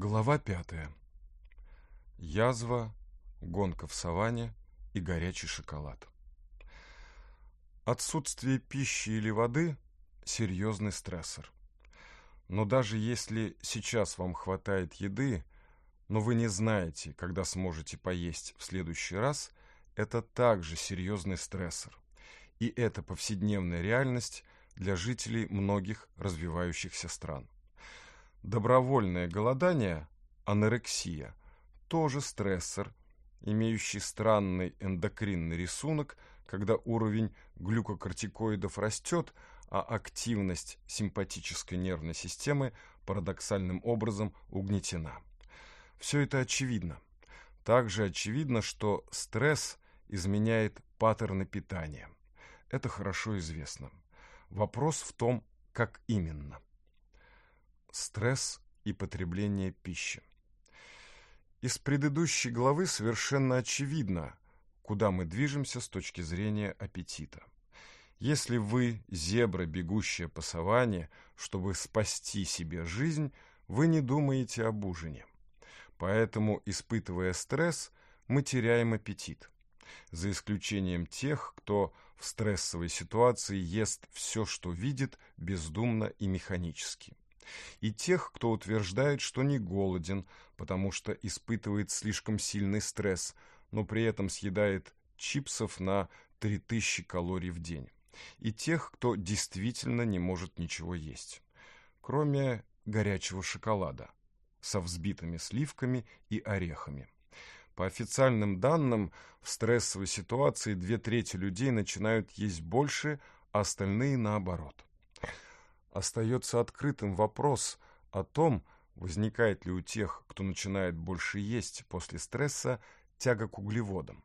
Глава пятая. Язва, гонка в саванне и горячий шоколад. Отсутствие пищи или воды – серьезный стрессор. Но даже если сейчас вам хватает еды, но вы не знаете, когда сможете поесть в следующий раз, это также серьезный стрессор. И это повседневная реальность для жителей многих развивающихся стран – Добровольное голодание, анорексия, тоже стрессор, имеющий странный эндокринный рисунок, когда уровень глюкокортикоидов растет, а активность симпатической нервной системы парадоксальным образом угнетена. Все это очевидно. Также очевидно, что стресс изменяет паттерны питания. Это хорошо известно. Вопрос в том, как именно стресс и потребление пищи. Из предыдущей главы совершенно очевидно, куда мы движемся с точки зрения аппетита. Если вы зебра, бегущая по саванне, чтобы спасти себе жизнь, вы не думаете об ужине. Поэтому, испытывая стресс, мы теряем аппетит. За исключением тех, кто в стрессовой ситуации ест все, что видит, бездумно и механически и тех, кто утверждает, что не голоден, потому что испытывает слишком сильный стресс, но при этом съедает чипсов на 3000 калорий в день, и тех, кто действительно не может ничего есть, кроме горячего шоколада со взбитыми сливками и орехами. По официальным данным, в стрессовой ситуации две трети людей начинают есть больше, а остальные наоборот остается открытым вопрос о том, возникает ли у тех, кто начинает больше есть после стресса, тяга к углеводам.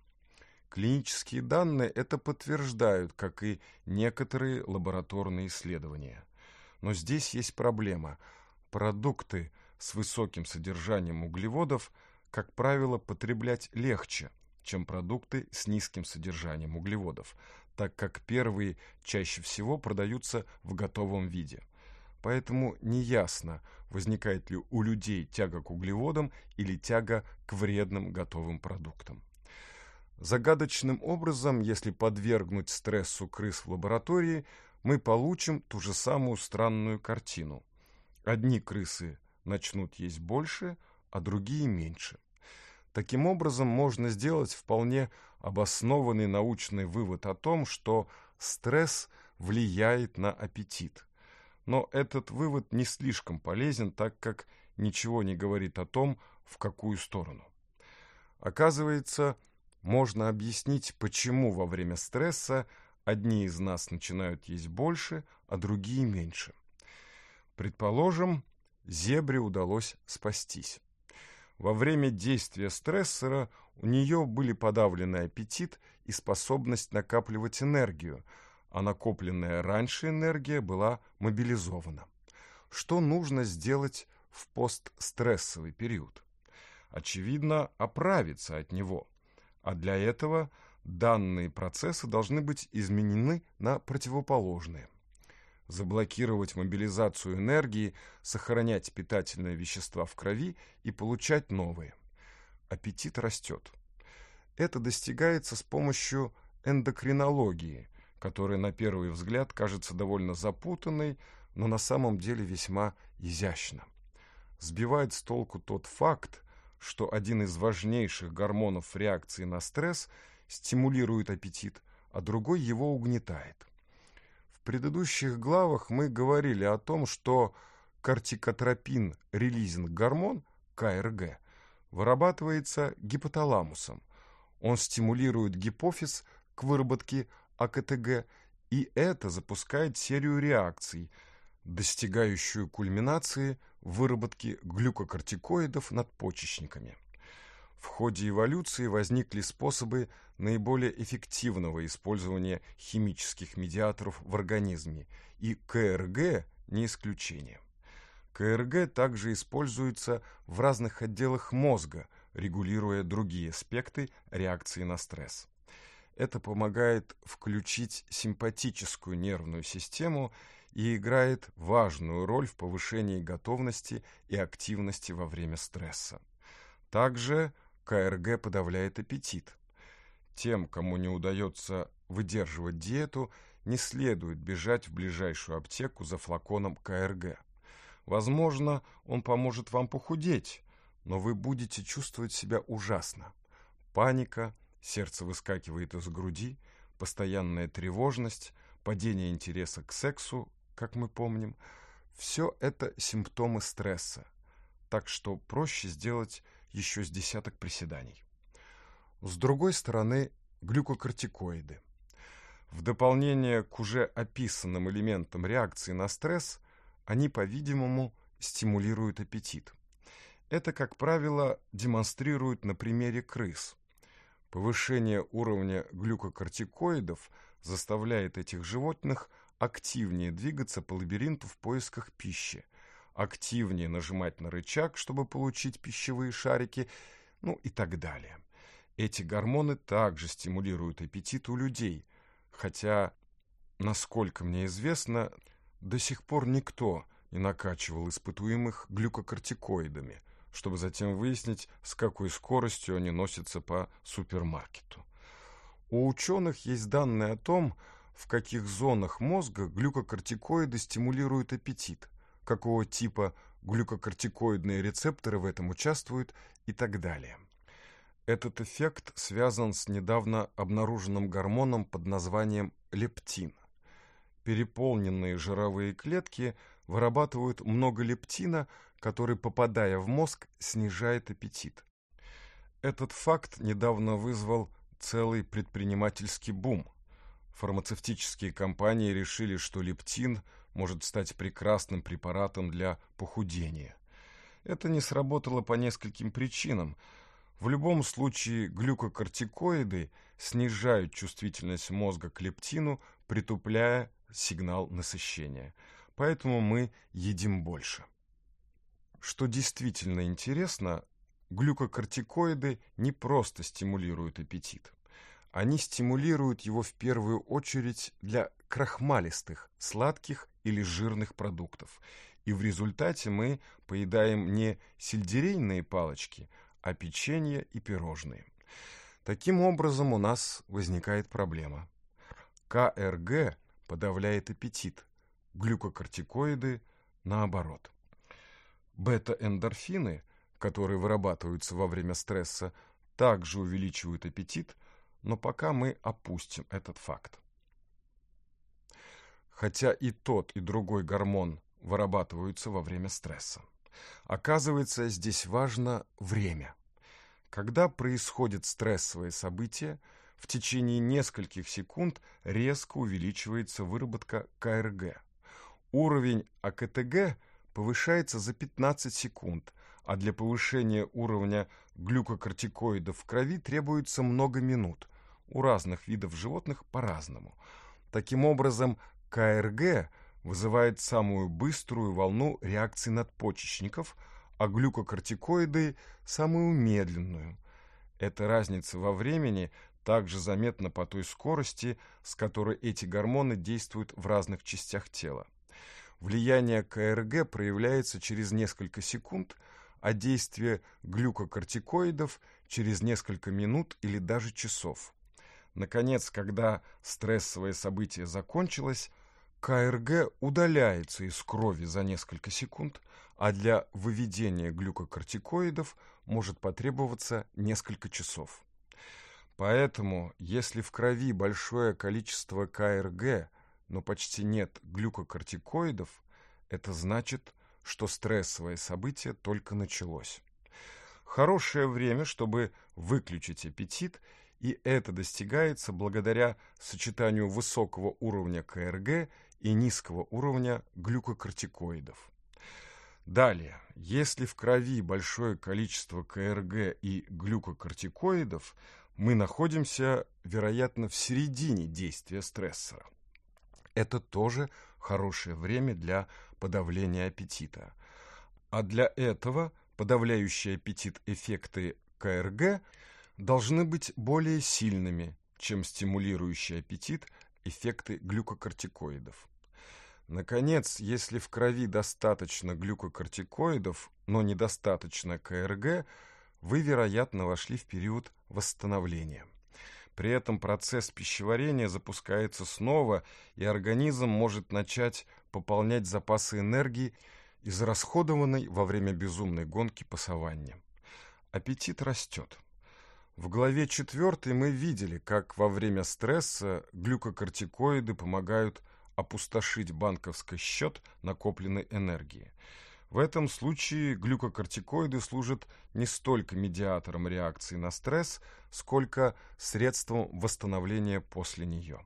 Клинические данные это подтверждают, как и некоторые лабораторные исследования. Но здесь есть проблема. Продукты с высоким содержанием углеводов, как правило, потреблять легче, чем продукты с низким содержанием углеводов – так как первые чаще всего продаются в готовом виде. Поэтому неясно, возникает ли у людей тяга к углеводам или тяга к вредным готовым продуктам. Загадочным образом, если подвергнуть стрессу крыс в лаборатории, мы получим ту же самую странную картину. Одни крысы начнут есть больше, а другие меньше. Таким образом, можно сделать вполне обоснованный научный вывод о том, что стресс влияет на аппетит. Но этот вывод не слишком полезен, так как ничего не говорит о том, в какую сторону. Оказывается, можно объяснить, почему во время стресса одни из нас начинают есть больше, а другие меньше. Предположим, зебре удалось спастись. Во время действия стрессора – у нее были подавлены аппетит и способность накапливать энергию, а накопленная раньше энергия была мобилизована. Что нужно сделать в постстрессовый период? Очевидно, оправиться от него. А для этого данные процессы должны быть изменены на противоположные. Заблокировать мобилизацию энергии, сохранять питательные вещества в крови и получать новые – аппетит растет. Это достигается с помощью эндокринологии, которая на первый взгляд кажется довольно запутанной, но на самом деле весьма изящна. Сбивает с толку тот факт, что один из важнейших гормонов реакции на стресс стимулирует аппетит, а другой его угнетает. В предыдущих главах мы говорили о том, что кортикотропин-релизинг гормон, КРГ, вырабатывается гипоталамусом. Он стимулирует гипофиз к выработке АКТГ, и это запускает серию реакций, достигающую кульминации выработки глюкокортикоидов надпочечниками. В ходе эволюции возникли способы наиболее эффективного использования химических медиаторов в организме, и КРГ не исключение. КРГ также используется в разных отделах мозга, регулируя другие аспекты реакции на стресс. Это помогает включить симпатическую нервную систему и играет важную роль в повышении готовности и активности во время стресса. Также КРГ подавляет аппетит. Тем, кому не удается выдерживать диету, не следует бежать в ближайшую аптеку за флаконом КРГ – Возможно, он поможет вам похудеть, но вы будете чувствовать себя ужасно. Паника, сердце выскакивает из груди, постоянная тревожность, падение интереса к сексу, как мы помним, все это симптомы стресса, так что проще сделать еще с десяток приседаний. С другой стороны, глюкокортикоиды. В дополнение к уже описанным элементам реакции на стресс они, по-видимому, стимулируют аппетит. Это, как правило, демонстрируют на примере крыс. Повышение уровня глюкокортикоидов заставляет этих животных активнее двигаться по лабиринту в поисках пищи, активнее нажимать на рычаг, чтобы получить пищевые шарики, ну и так далее. Эти гормоны также стимулируют аппетит у людей, хотя, насколько мне известно, до сих пор никто не накачивал испытуемых глюкокортикоидами, чтобы затем выяснить, с какой скоростью они носятся по супермаркету. У ученых есть данные о том, в каких зонах мозга глюкокортикоиды стимулируют аппетит, какого типа глюкокортикоидные рецепторы в этом участвуют и так далее. Этот эффект связан с недавно обнаруженным гормоном под названием лептин. Переполненные жировые клетки вырабатывают много лептина, который, попадая в мозг, снижает аппетит. Этот факт недавно вызвал целый предпринимательский бум. Фармацевтические компании решили, что лептин может стать прекрасным препаратом для похудения. Это не сработало по нескольким причинам. В любом случае глюкокортикоиды снижают чувствительность мозга к лептину, притупляя сигнал насыщения, поэтому мы едим больше. Что действительно интересно, глюкокортикоиды не просто стимулируют аппетит. Они стимулируют его в первую очередь для крахмалистых, сладких или жирных продуктов. И в результате мы поедаем не сельдерейные палочки, а печенье и пирожные. Таким образом у нас возникает проблема. КРГ подавляет аппетит. Глюкокортикоиды наоборот. Бета-эндорфины, которые вырабатываются во время стресса, также увеличивают аппетит, но пока мы опустим этот факт. Хотя и тот, и другой гормон вырабатываются во время стресса. Оказывается, здесь важно время. Когда происходит стрессовое событие – в течение нескольких секунд резко увеличивается выработка КРГ. Уровень АКТГ повышается за 15 секунд, а для повышения уровня глюкокортикоидов в крови требуется много минут. У разных видов животных по-разному. Таким образом, КРГ вызывает самую быструю волну реакции надпочечников, а глюкокортикоиды – самую медленную. Эта разница во времени также заметно по той скорости, с которой эти гормоны действуют в разных частях тела. Влияние КРГ проявляется через несколько секунд, а действие глюкокортикоидов через несколько минут или даже часов. Наконец, когда стрессовое событие закончилось, КРГ удаляется из крови за несколько секунд, а для выведения глюкокортикоидов может потребоваться несколько часов. Поэтому, если в крови большое количество КРГ, но почти нет глюкокортикоидов, это значит, что стрессовое событие только началось. Хорошее время, чтобы выключить аппетит, и это достигается благодаря сочетанию высокого уровня КРГ и низкого уровня глюкокортикоидов. Далее, если в крови большое количество КРГ и глюкокортикоидов, мы находимся, вероятно, в середине действия стрессора. Это тоже хорошее время для подавления аппетита. А для этого подавляющие аппетит эффекты КРГ должны быть более сильными, чем стимулирующий аппетит эффекты глюкокортикоидов. Наконец, если в крови достаточно глюкокортикоидов, но недостаточно КРГ, вы, вероятно, вошли в период восстановления. При этом процесс пищеварения запускается снова, и организм может начать пополнять запасы энергии, израсходованной во время безумной гонки по саванне. Аппетит растет. В главе 4 мы видели, как во время стресса глюкокортикоиды помогают опустошить банковский счет накопленной энергии – в этом случае глюкокортикоиды служат не столько медиатором реакции на стресс, сколько средством восстановления после нее.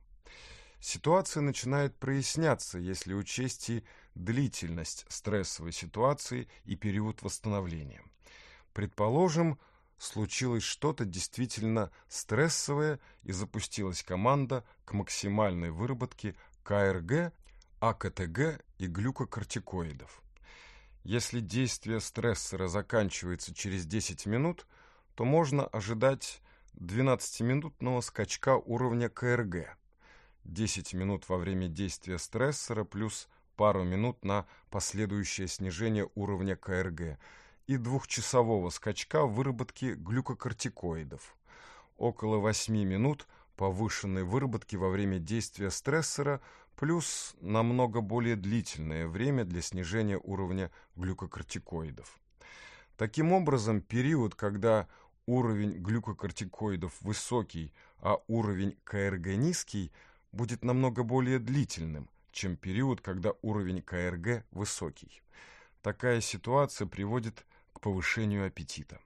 Ситуация начинает проясняться, если учесть и длительность стрессовой ситуации и период восстановления. Предположим, случилось что-то действительно стрессовое и запустилась команда к максимальной выработке КРГ, АКТГ и глюкокортикоидов. Если действие стрессора заканчивается через 10 минут, то можно ожидать 12-минутного скачка уровня КРГ. 10 минут во время действия стрессора плюс пару минут на последующее снижение уровня КРГ и двухчасового скачка выработки глюкокортикоидов. Около 8 минут повышенной выработки во время действия стрессора плюс намного более длительное время для снижения уровня глюкокортикоидов. Таким образом, период, когда уровень глюкокортикоидов высокий, а уровень КРГ низкий, будет намного более длительным, чем период, когда уровень КРГ высокий. Такая ситуация приводит к повышению аппетита.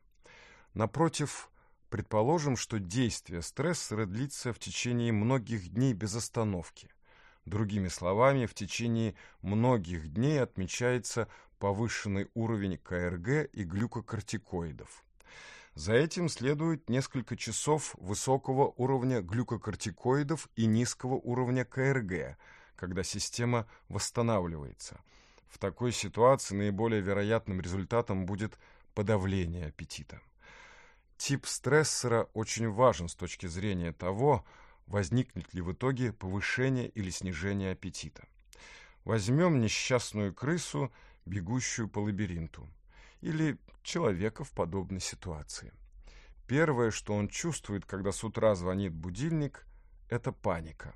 Напротив, предположим, что действие стрессора длится в течение многих дней без остановки – Другими словами, в течение многих дней отмечается повышенный уровень КРГ и глюкокортикоидов. За этим следует несколько часов высокого уровня глюкокортикоидов и низкого уровня КРГ, когда система восстанавливается. В такой ситуации наиболее вероятным результатом будет подавление аппетита. Тип стрессора очень важен с точки зрения того, что возникнет ли в итоге повышение или снижение аппетита. Возьмем несчастную крысу, бегущую по лабиринту, или человека в подобной ситуации. Первое, что он чувствует, когда с утра звонит будильник, это паника.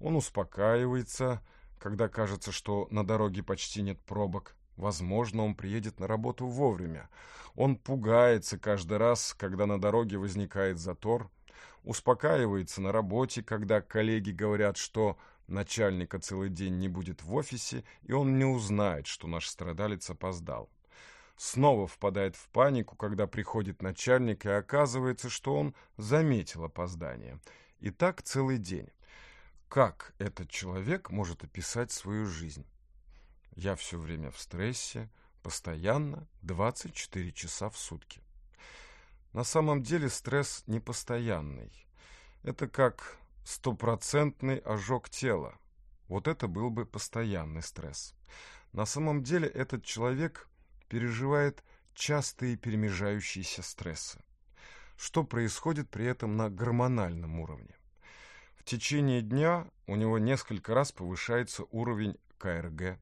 Он успокаивается, когда кажется, что на дороге почти нет пробок. Возможно, он приедет на работу вовремя. Он пугается каждый раз, когда на дороге возникает затор – успокаивается на работе, когда коллеги говорят, что начальника целый день не будет в офисе, и он не узнает, что наш страдалец опоздал. Снова впадает в панику, когда приходит начальник, и оказывается, что он заметил опоздание. И так целый день. Как этот человек может описать свою жизнь? Я все время в стрессе, постоянно, 24 часа в сутки. На самом деле стресс непостоянный. Это как стопроцентный ожог тела. Вот это был бы постоянный стресс. На самом деле этот человек переживает частые перемежающиеся стрессы. Что происходит при этом на гормональном уровне? В течение дня у него несколько раз повышается уровень КРГ.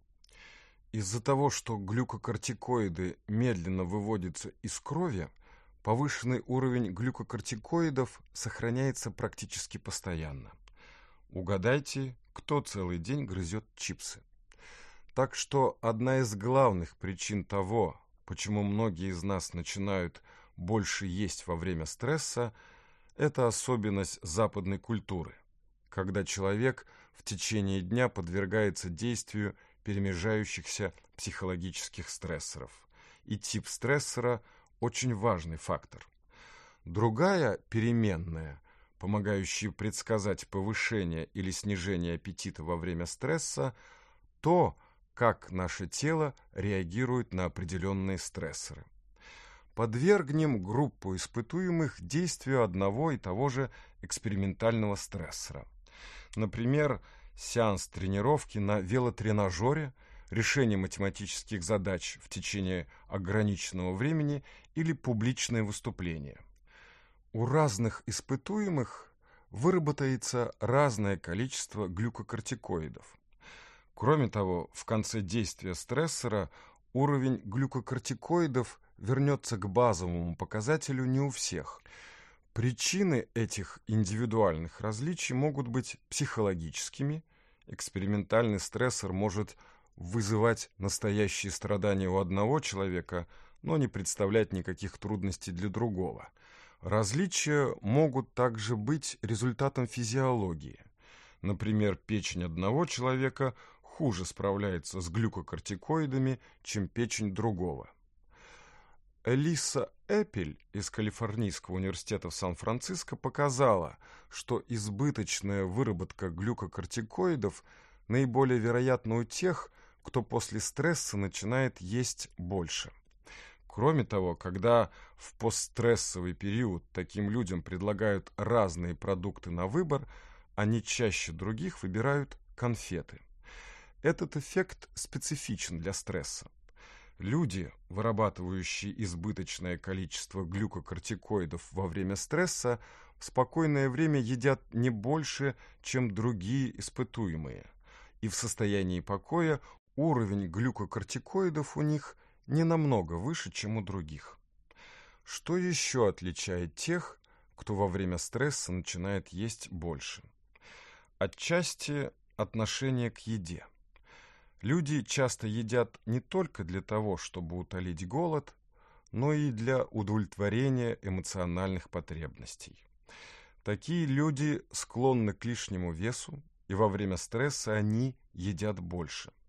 Из-за того, что глюкокортикоиды медленно выводятся из крови, Повышенный уровень глюкокортикоидов сохраняется практически постоянно. Угадайте, кто целый день грызет чипсы. Так что одна из главных причин того, почему многие из нас начинают больше есть во время стресса, это особенность западной культуры, когда человек в течение дня подвергается действию перемежающихся психологических стрессоров. И тип стрессора – очень важный фактор. Другая переменная, помогающая предсказать повышение или снижение аппетита во время стресса, то, как наше тело реагирует на определенные стрессоры. Подвергнем группу испытуемых действию одного и того же экспериментального стрессора. Например, сеанс тренировки на велотренажере – решение математических задач в течение ограниченного времени или публичное выступление. У разных испытуемых выработается разное количество глюкокортикоидов. Кроме того, в конце действия стрессора уровень глюкокортикоидов вернется к базовому показателю не у всех. Причины этих индивидуальных различий могут быть психологическими. Экспериментальный стрессор может вызывать настоящие страдания у одного человека, но не представлять никаких трудностей для другого. Различия могут также быть результатом физиологии. Например, печень одного человека хуже справляется с глюкокортикоидами, чем печень другого. Элиса Эпель из Калифорнийского университета в Сан-Франциско показала, что избыточная выработка глюкокортикоидов наиболее вероятна у тех, кто кто после стресса начинает есть больше. Кроме того, когда в постстрессовый период таким людям предлагают разные продукты на выбор, они чаще других выбирают конфеты. Этот эффект специфичен для стресса. Люди, вырабатывающие избыточное количество глюкокортикоидов во время стресса, в спокойное время едят не больше, чем другие испытуемые, и в состоянии покоя Уровень глюкокортикоидов у них не намного выше, чем у других. Что еще отличает тех, кто во время стресса начинает есть больше? Отчасти отношение к еде. Люди часто едят не только для того, чтобы утолить голод, но и для удовлетворения эмоциональных потребностей. Такие люди склонны к лишнему весу, и во время стресса они едят больше –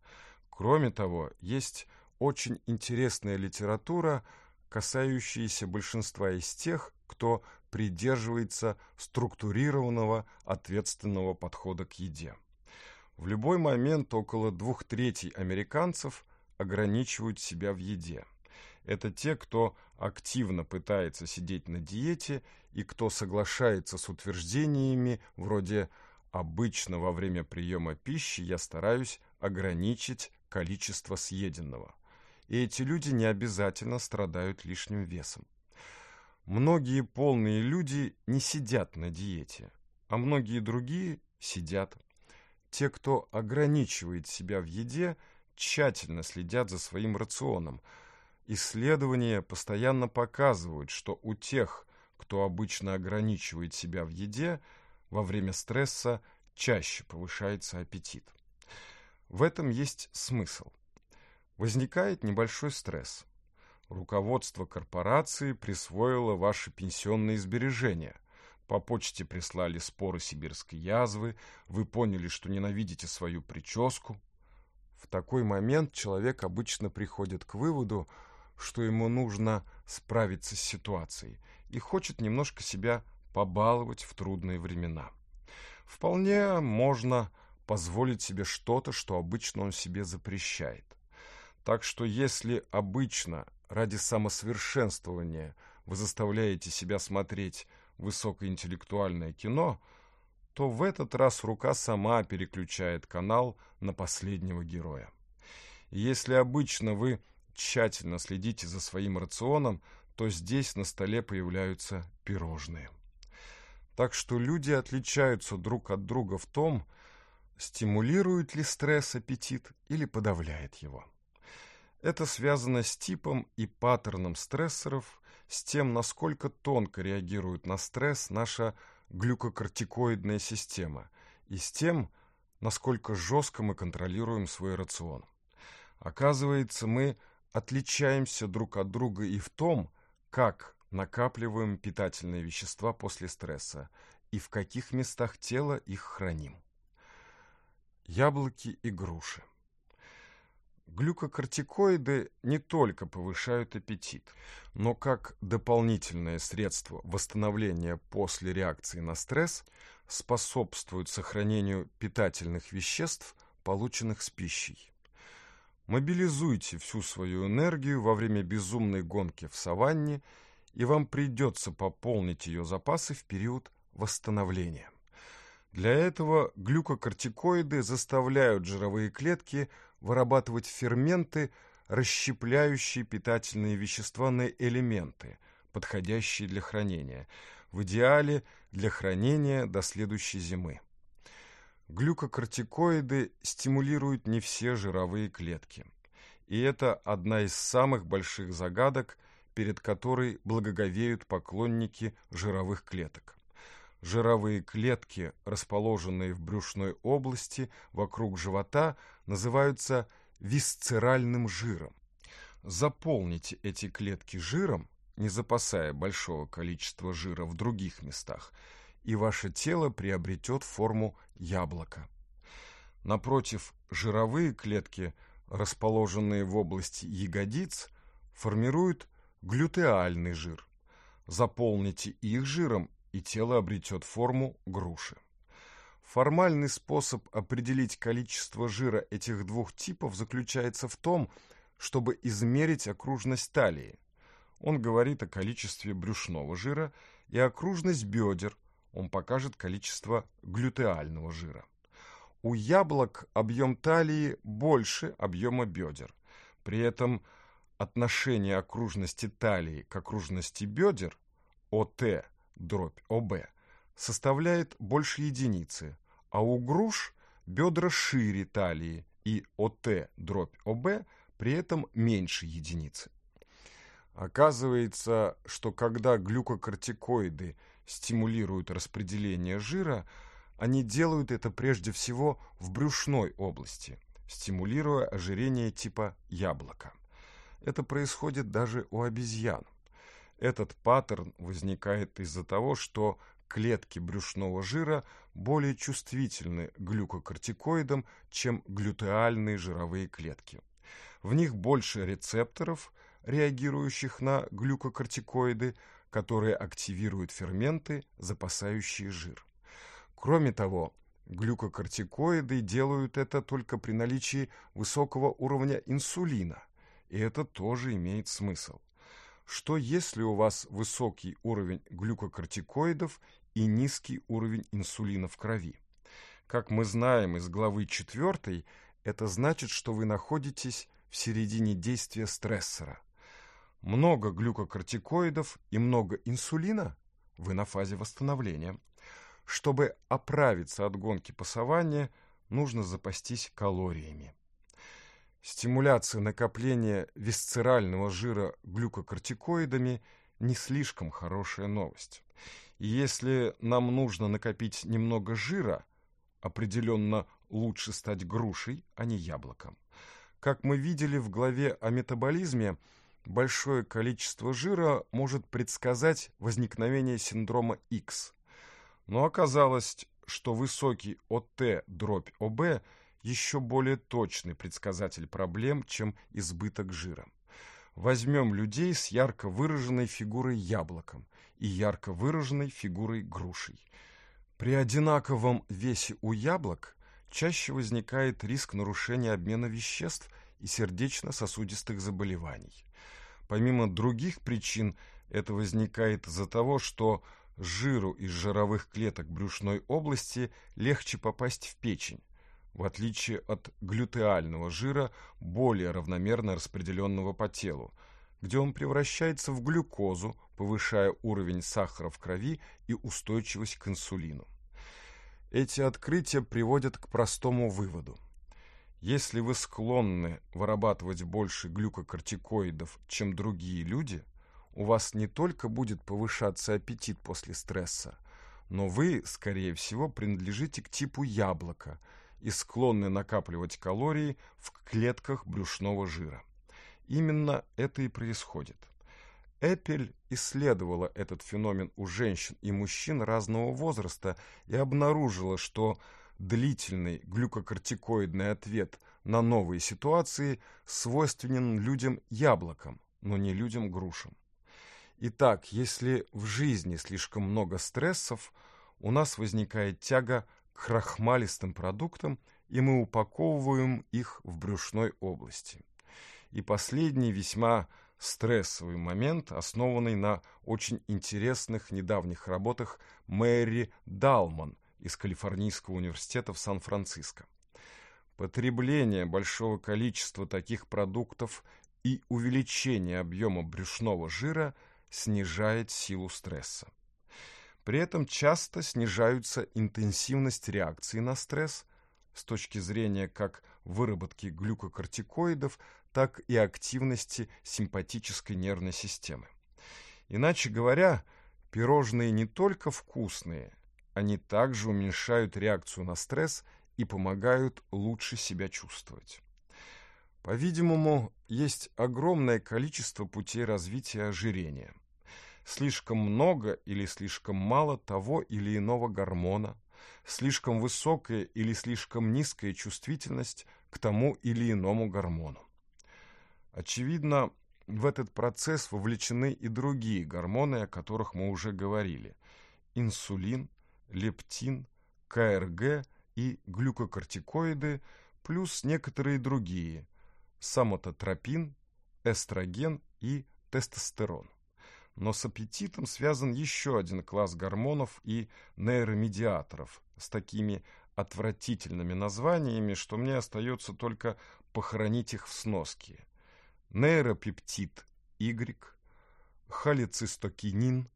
Кроме того, есть очень интересная литература, касающаяся большинства из тех, кто придерживается структурированного ответственного подхода к еде. В любой момент около двух третей американцев ограничивают себя в еде. Это те, кто активно пытается сидеть на диете и кто соглашается с утверждениями вроде «обычно во время приема пищи я стараюсь ограничить количество съеденного. И эти люди не обязательно страдают лишним весом. Многие полные люди не сидят на диете, а многие другие сидят. Те, кто ограничивает себя в еде, тщательно следят за своим рационом. Исследования постоянно показывают, что у тех, кто обычно ограничивает себя в еде, во время стресса чаще повышается аппетит. В этом есть смысл. Возникает небольшой стресс. Руководство корпорации присвоило ваши пенсионные сбережения. По почте прислали споры сибирской язвы, вы поняли, что ненавидите свою прическу. В такой момент человек обычно приходит к выводу, что ему нужно справиться с ситуацией и хочет немножко себя побаловать в трудные времена. Вполне можно позволить себе что-то, что обычно он себе запрещает. Так что если обычно ради самосовершенствования вы заставляете себя смотреть высокоинтеллектуальное кино, то в этот раз рука сама переключает канал на последнего героя. Если обычно вы тщательно следите за своим рационом, то здесь на столе появляются пирожные. Так что люди отличаются друг от друга в том, стимулирует ли стресс аппетит или подавляет его. Это связано с типом и паттерном стрессоров, с тем, насколько тонко реагирует на стресс наша глюкокортикоидная система и с тем, насколько жестко мы контролируем свой рацион. Оказывается, мы отличаемся друг от друга и в том, как накапливаем питательные вещества после стресса и в каких местах тела их храним яблоки и груши. Глюкокортикоиды не только повышают аппетит, но как дополнительное средство восстановления после реакции на стресс способствуют сохранению питательных веществ, полученных с пищей. Мобилизуйте всю свою энергию во время безумной гонки в саванне, и вам придется пополнить ее запасы в период восстановления. Для этого глюкокортикоиды заставляют жировые клетки вырабатывать ферменты, расщепляющие питательные вещества на элементы, подходящие для хранения, в идеале для хранения до следующей зимы. Глюкокортикоиды стимулируют не все жировые клетки. И это одна из самых больших загадок, перед которой благоговеют поклонники жировых клеток. Жировые клетки, расположенные в брюшной области вокруг живота, называются висцеральным жиром. Заполните эти клетки жиром, не запасая большого количества жира в других местах, и ваше тело приобретет форму яблока. Напротив, жировые клетки, расположенные в области ягодиц, формируют глютеальный жир. Заполните их жиром и тело обретет форму груши. Формальный способ определить количество жира этих двух типов заключается в том, чтобы измерить окружность талии. Он говорит о количестве брюшного жира и окружность бедер. Он покажет количество глютеального жира. У яблок объем талии больше объема бедер. При этом отношение окружности талии к окружности бедер, ОТ, дробь ОБ составляет больше единицы, а у груш бедра шире талии и ОТ дробь ОБ при этом меньше единицы. Оказывается, что когда глюкокортикоиды стимулируют распределение жира, они делают это прежде всего в брюшной области, стимулируя ожирение типа яблока. Это происходит даже у обезьян. Этот паттерн возникает из-за того, что клетки брюшного жира более чувствительны к глюкокортикоидам, чем глютеальные жировые клетки. В них больше рецепторов, реагирующих на глюкокортикоиды, которые активируют ферменты, запасающие жир. Кроме того, глюкокортикоиды делают это только при наличии высокого уровня инсулина, и это тоже имеет смысл что если у вас высокий уровень глюкокортикоидов и низкий уровень инсулина в крови. Как мы знаем из главы 4, это значит, что вы находитесь в середине действия стрессора. Много глюкокортикоидов и много инсулина – вы на фазе восстановления. Чтобы оправиться от гонки пасования, нужно запастись калориями. Стимуляция накопления висцерального жира глюкокортикоидами не слишком хорошая новость. И если нам нужно накопить немного жира, определенно лучше стать грушей, а не яблоком. Как мы видели в главе о метаболизме, большое количество жира может предсказать возникновение синдрома X. Но оказалось, что высокий ОТ дробь ОБ – еще более точный предсказатель проблем, чем избыток жира. Возьмем людей с ярко выраженной фигурой яблоком и ярко выраженной фигурой грушей. При одинаковом весе у яблок чаще возникает риск нарушения обмена веществ и сердечно-сосудистых заболеваний. Помимо других причин, это возникает из-за того, что жиру из жировых клеток брюшной области легче попасть в печень, в отличие от глютеального жира, более равномерно распределенного по телу, где он превращается в глюкозу, повышая уровень сахара в крови и устойчивость к инсулину. Эти открытия приводят к простому выводу. Если вы склонны вырабатывать больше глюкокортикоидов, чем другие люди, у вас не только будет повышаться аппетит после стресса, но вы, скорее всего, принадлежите к типу яблока – и склонны накапливать калории в клетках брюшного жира. Именно это и происходит. Эппель исследовала этот феномен у женщин и мужчин разного возраста и обнаружила, что длительный глюкокортикоидный ответ на новые ситуации свойственен людям яблокам, но не людям грушам. Итак, если в жизни слишком много стрессов, у нас возникает тяга крахмалистым продуктам и мы упаковываем их в брюшной области. И последний весьма стрессовый момент, основанный на очень интересных недавних работах Мэри Далман из Калифорнийского университета в Сан-Франциско. Потребление большого количества таких продуктов и увеличение объема брюшного жира снижает силу стресса. При этом часто снижаются интенсивность реакции на стресс с точки зрения как выработки глюкокортикоидов, так и активности симпатической нервной системы. Иначе говоря, пирожные не только вкусные, они также уменьшают реакцию на стресс и помогают лучше себя чувствовать. По-видимому, есть огромное количество путей развития ожирения – слишком много или слишком мало того или иного гормона, слишком высокая или слишком низкая чувствительность к тому или иному гормону. Очевидно, в этот процесс вовлечены и другие гормоны, о которых мы уже говорили – инсулин, лептин, КРГ и глюкокортикоиды, плюс некоторые другие – самототропин, эстроген и тестостерон. Но с аппетитом связан еще один класс гормонов и нейромедиаторов с такими отвратительными названиями, что мне остается только похоронить их в сноске. Нейропептид Y, холецистокинин,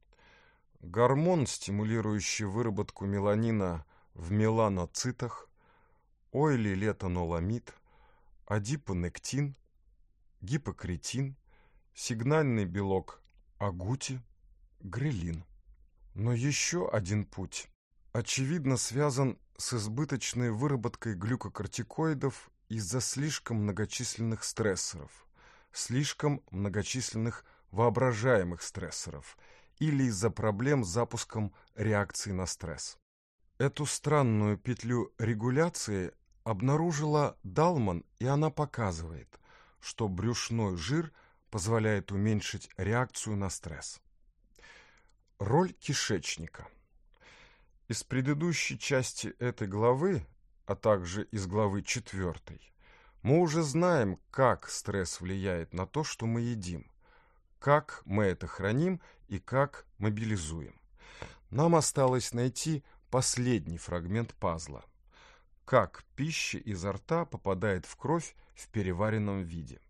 гормон, стимулирующий выработку меланина в меланоцитах, ойлилетаноламид, адипонектин, гипокретин, сигнальный белок о Гуте Грелин. Но еще один путь, очевидно, связан с избыточной выработкой глюкокортикоидов из-за слишком многочисленных стрессоров, слишком многочисленных воображаемых стрессоров или из-за проблем с запуском реакции на стресс. Эту странную петлю регуляции обнаружила Далман, и она показывает, что брюшной жир – позволяет уменьшить реакцию на стресс. Роль кишечника. Из предыдущей части этой главы, а также из главы четвертой, мы уже знаем, как стресс влияет на то, что мы едим, как мы это храним и как мобилизуем. Нам осталось найти последний фрагмент пазла. Как пища изо рта попадает в кровь в переваренном виде.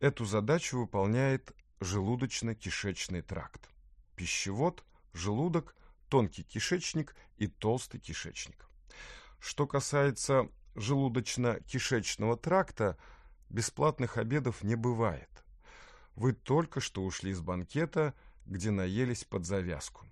Эту задачу выполняет желудочно-кишечный тракт. Пищевод, желудок, тонкий кишечник и толстый кишечник. Что касается желудочно-кишечного тракта, бесплатных обедов не бывает. Вы только что ушли из банкета, где наелись под завязку.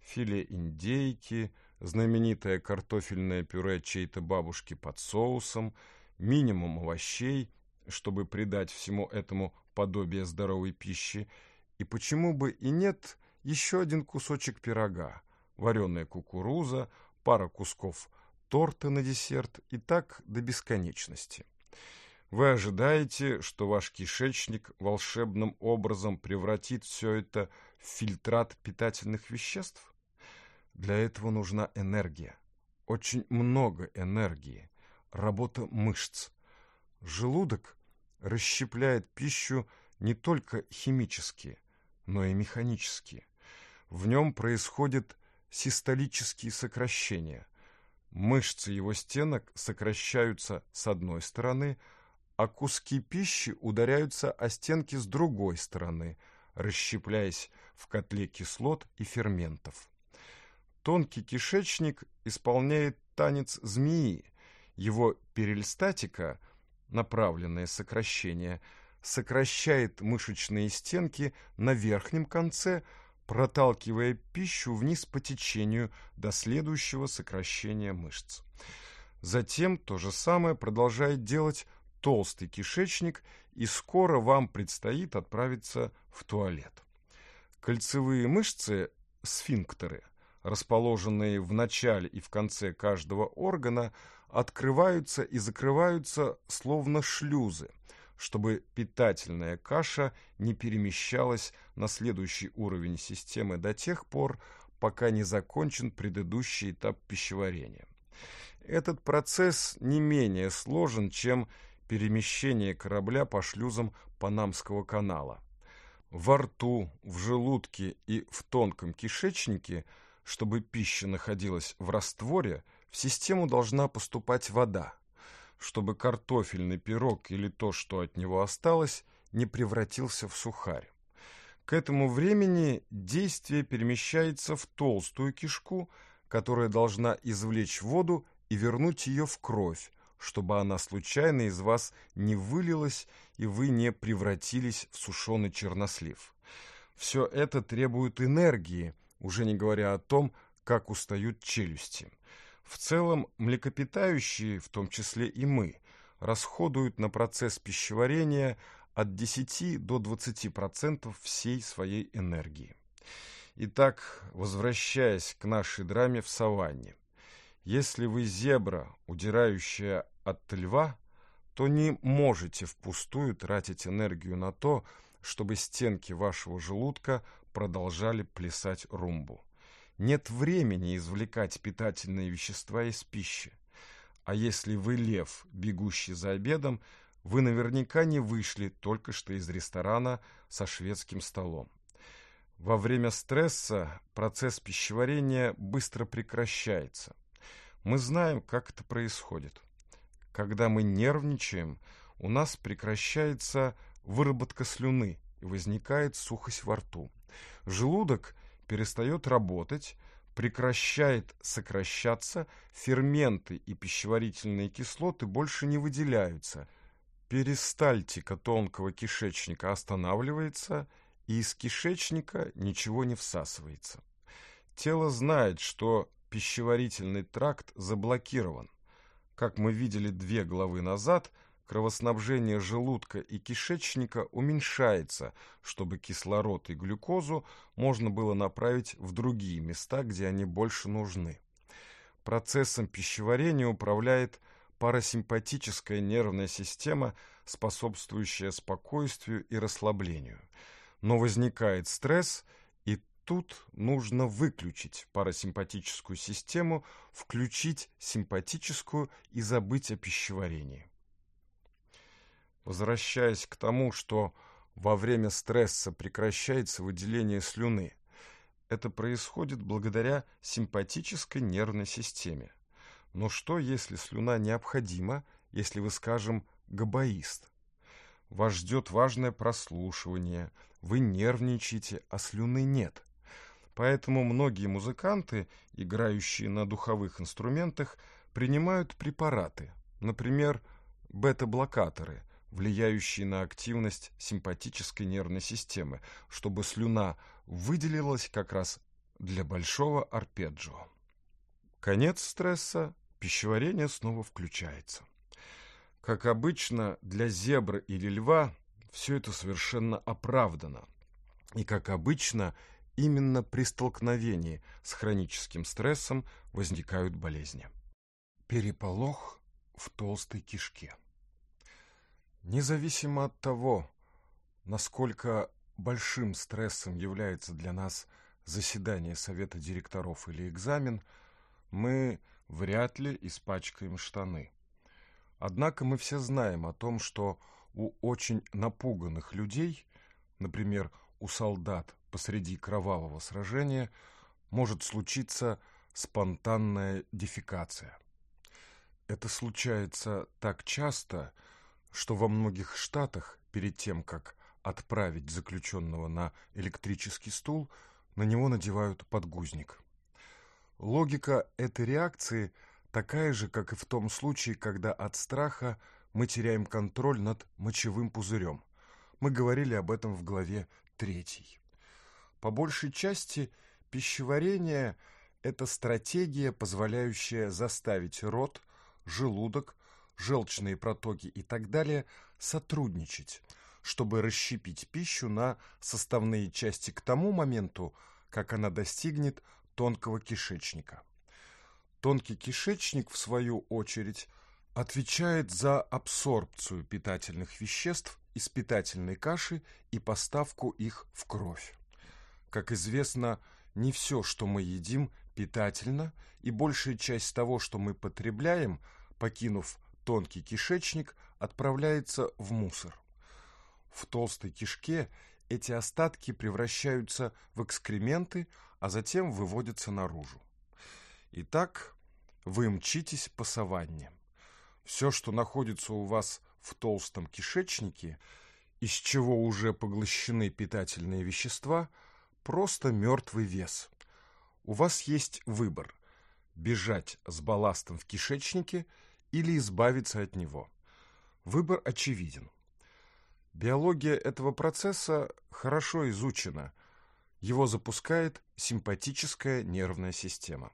Филе индейки, знаменитое картофельное пюре чьей-то бабушки под соусом, минимум овощей, чтобы придать всему этому подобие здоровой пищи, и почему бы и нет еще один кусочек пирога, вареная кукуруза, пара кусков торта на десерт и так до бесконечности. Вы ожидаете, что ваш кишечник волшебным образом превратит все это в фильтрат питательных веществ? Для этого нужна энергия. Очень много энергии. Работа мышц. Желудок расщепляет пищу не только химически, но и механически. В нем происходят систолические сокращения. Мышцы его стенок сокращаются с одной стороны, а куски пищи ударяются о стенки с другой стороны, расщепляясь в котле кислот и ферментов. Тонкий кишечник исполняет танец змеи. Его перильстатика – направленное сокращение сокращает мышечные стенки на верхнем конце, проталкивая пищу вниз по течению до следующего сокращения мышц. Затем то же самое продолжает делать толстый кишечник, и скоро вам предстоит отправиться в туалет. Кольцевые мышцы – сфинктеры – расположенные в начале и в конце каждого органа, открываются и закрываются словно шлюзы, чтобы питательная каша не перемещалась на следующий уровень системы до тех пор, пока не закончен предыдущий этап пищеварения. Этот процесс не менее сложен, чем перемещение корабля по шлюзам Панамского канала. Во рту, в желудке и в тонком кишечнике – чтобы пища находилась в растворе, в систему должна поступать вода, чтобы картофельный пирог или то, что от него осталось, не превратился в сухарь. К этому времени действие перемещается в толстую кишку, которая должна извлечь воду и вернуть ее в кровь, чтобы она случайно из вас не вылилась и вы не превратились в сушеный чернослив. Все это требует энергии – уже не говоря о том, как устают челюсти. В целом, млекопитающие, в том числе и мы, расходуют на процесс пищеварения от 10 до 20% всей своей энергии. Итак, возвращаясь к нашей драме в саванне. Если вы зебра, удирающая от льва, то не можете впустую тратить энергию на то, чтобы стенки вашего желудка продолжали плясать румбу. Нет времени извлекать питательные вещества из пищи. А если вы лев, бегущий за обедом, вы наверняка не вышли только что из ресторана со шведским столом. Во время стресса процесс пищеварения быстро прекращается. Мы знаем, как это происходит. Когда мы нервничаем, у нас прекращается выработка слюны и возникает сухость во рту. Желудок перестает работать, прекращает сокращаться, ферменты и пищеварительные кислоты больше не выделяются, перистальтика тонкого кишечника останавливается, и из кишечника ничего не всасывается. Тело знает, что пищеварительный тракт заблокирован. Как мы видели две главы назад – кровоснабжение желудка и кишечника уменьшается, чтобы кислород и глюкозу можно было направить в другие места, где они больше нужны. Процессом пищеварения управляет парасимпатическая нервная система, способствующая спокойствию и расслаблению. Но возникает стресс, и тут нужно выключить парасимпатическую систему, включить симпатическую и забыть о пищеварении возвращаясь к тому, что во время стресса прекращается выделение слюны. Это происходит благодаря симпатической нервной системе. Но что, если слюна необходима, если вы, скажем, габаист? Вас ждет важное прослушивание, вы нервничаете, а слюны нет. Поэтому многие музыканты, играющие на духовых инструментах, принимают препараты, например, бета-блокаторы, влияющие на активность симпатической нервной системы, чтобы слюна выделилась как раз для большого арпеджио. Конец стресса, пищеварение снова включается. Как обычно, для зебры или льва все это совершенно оправдано. И, как обычно, именно при столкновении с хроническим стрессом возникают болезни. Переполох в толстой кишке. Независимо от того, насколько большим стрессом является для нас заседание совета директоров или экзамен, мы вряд ли испачкаем штаны. Однако мы все знаем о том, что у очень напуганных людей, например, у солдат посреди кровавого сражения, может случиться спонтанная дефекация. Это случается так часто, что что во многих штатах перед тем, как отправить заключенного на электрический стул, на него надевают подгузник. Логика этой реакции такая же, как и в том случае, когда от страха мы теряем контроль над мочевым пузырем. Мы говорили об этом в главе 3. По большей части пищеварение – это стратегия, позволяющая заставить рот, желудок – желчные протоки и так далее, сотрудничать, чтобы расщепить пищу на составные части к тому моменту, как она достигнет тонкого кишечника. Тонкий кишечник, в свою очередь, отвечает за абсорбцию питательных веществ из питательной каши и поставку их в кровь. Как известно, не все, что мы едим, питательно, и большая часть того, что мы потребляем, покинув тонкий кишечник отправляется в мусор. В толстой кишке эти остатки превращаются в экскременты, а затем выводятся наружу. Итак, вы мчитесь по саванне. Все, что находится у вас в толстом кишечнике, из чего уже поглощены питательные вещества, просто мертвый вес. У вас есть выбор – бежать с балластом в кишечнике или избавиться от него. Выбор очевиден. Биология этого процесса хорошо изучена. Его запускает симпатическая нервная система,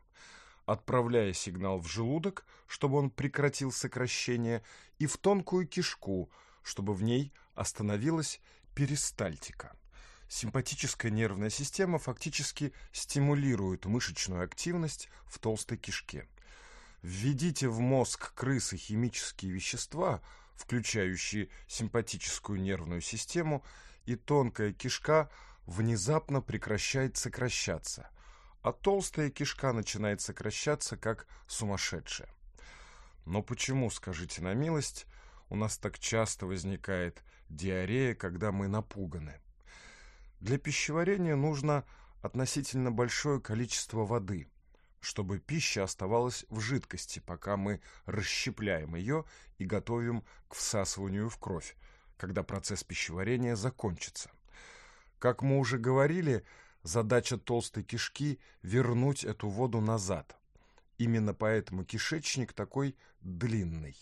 отправляя сигнал в желудок, чтобы он прекратил сокращение, и в тонкую кишку, чтобы в ней остановилась перистальтика. Симпатическая нервная система фактически стимулирует мышечную активность в толстой кишке – введите в мозг крысы химические вещества, включающие симпатическую нервную систему, и тонкая кишка внезапно прекращает сокращаться, а толстая кишка начинает сокращаться как сумасшедшая. Но почему, скажите на милость, у нас так часто возникает диарея, когда мы напуганы? Для пищеварения нужно относительно большое количество воды – чтобы пища оставалась в жидкости, пока мы расщепляем ее и готовим к всасыванию в кровь, когда процесс пищеварения закончится. Как мы уже говорили, задача толстой кишки – вернуть эту воду назад. Именно поэтому кишечник такой длинный.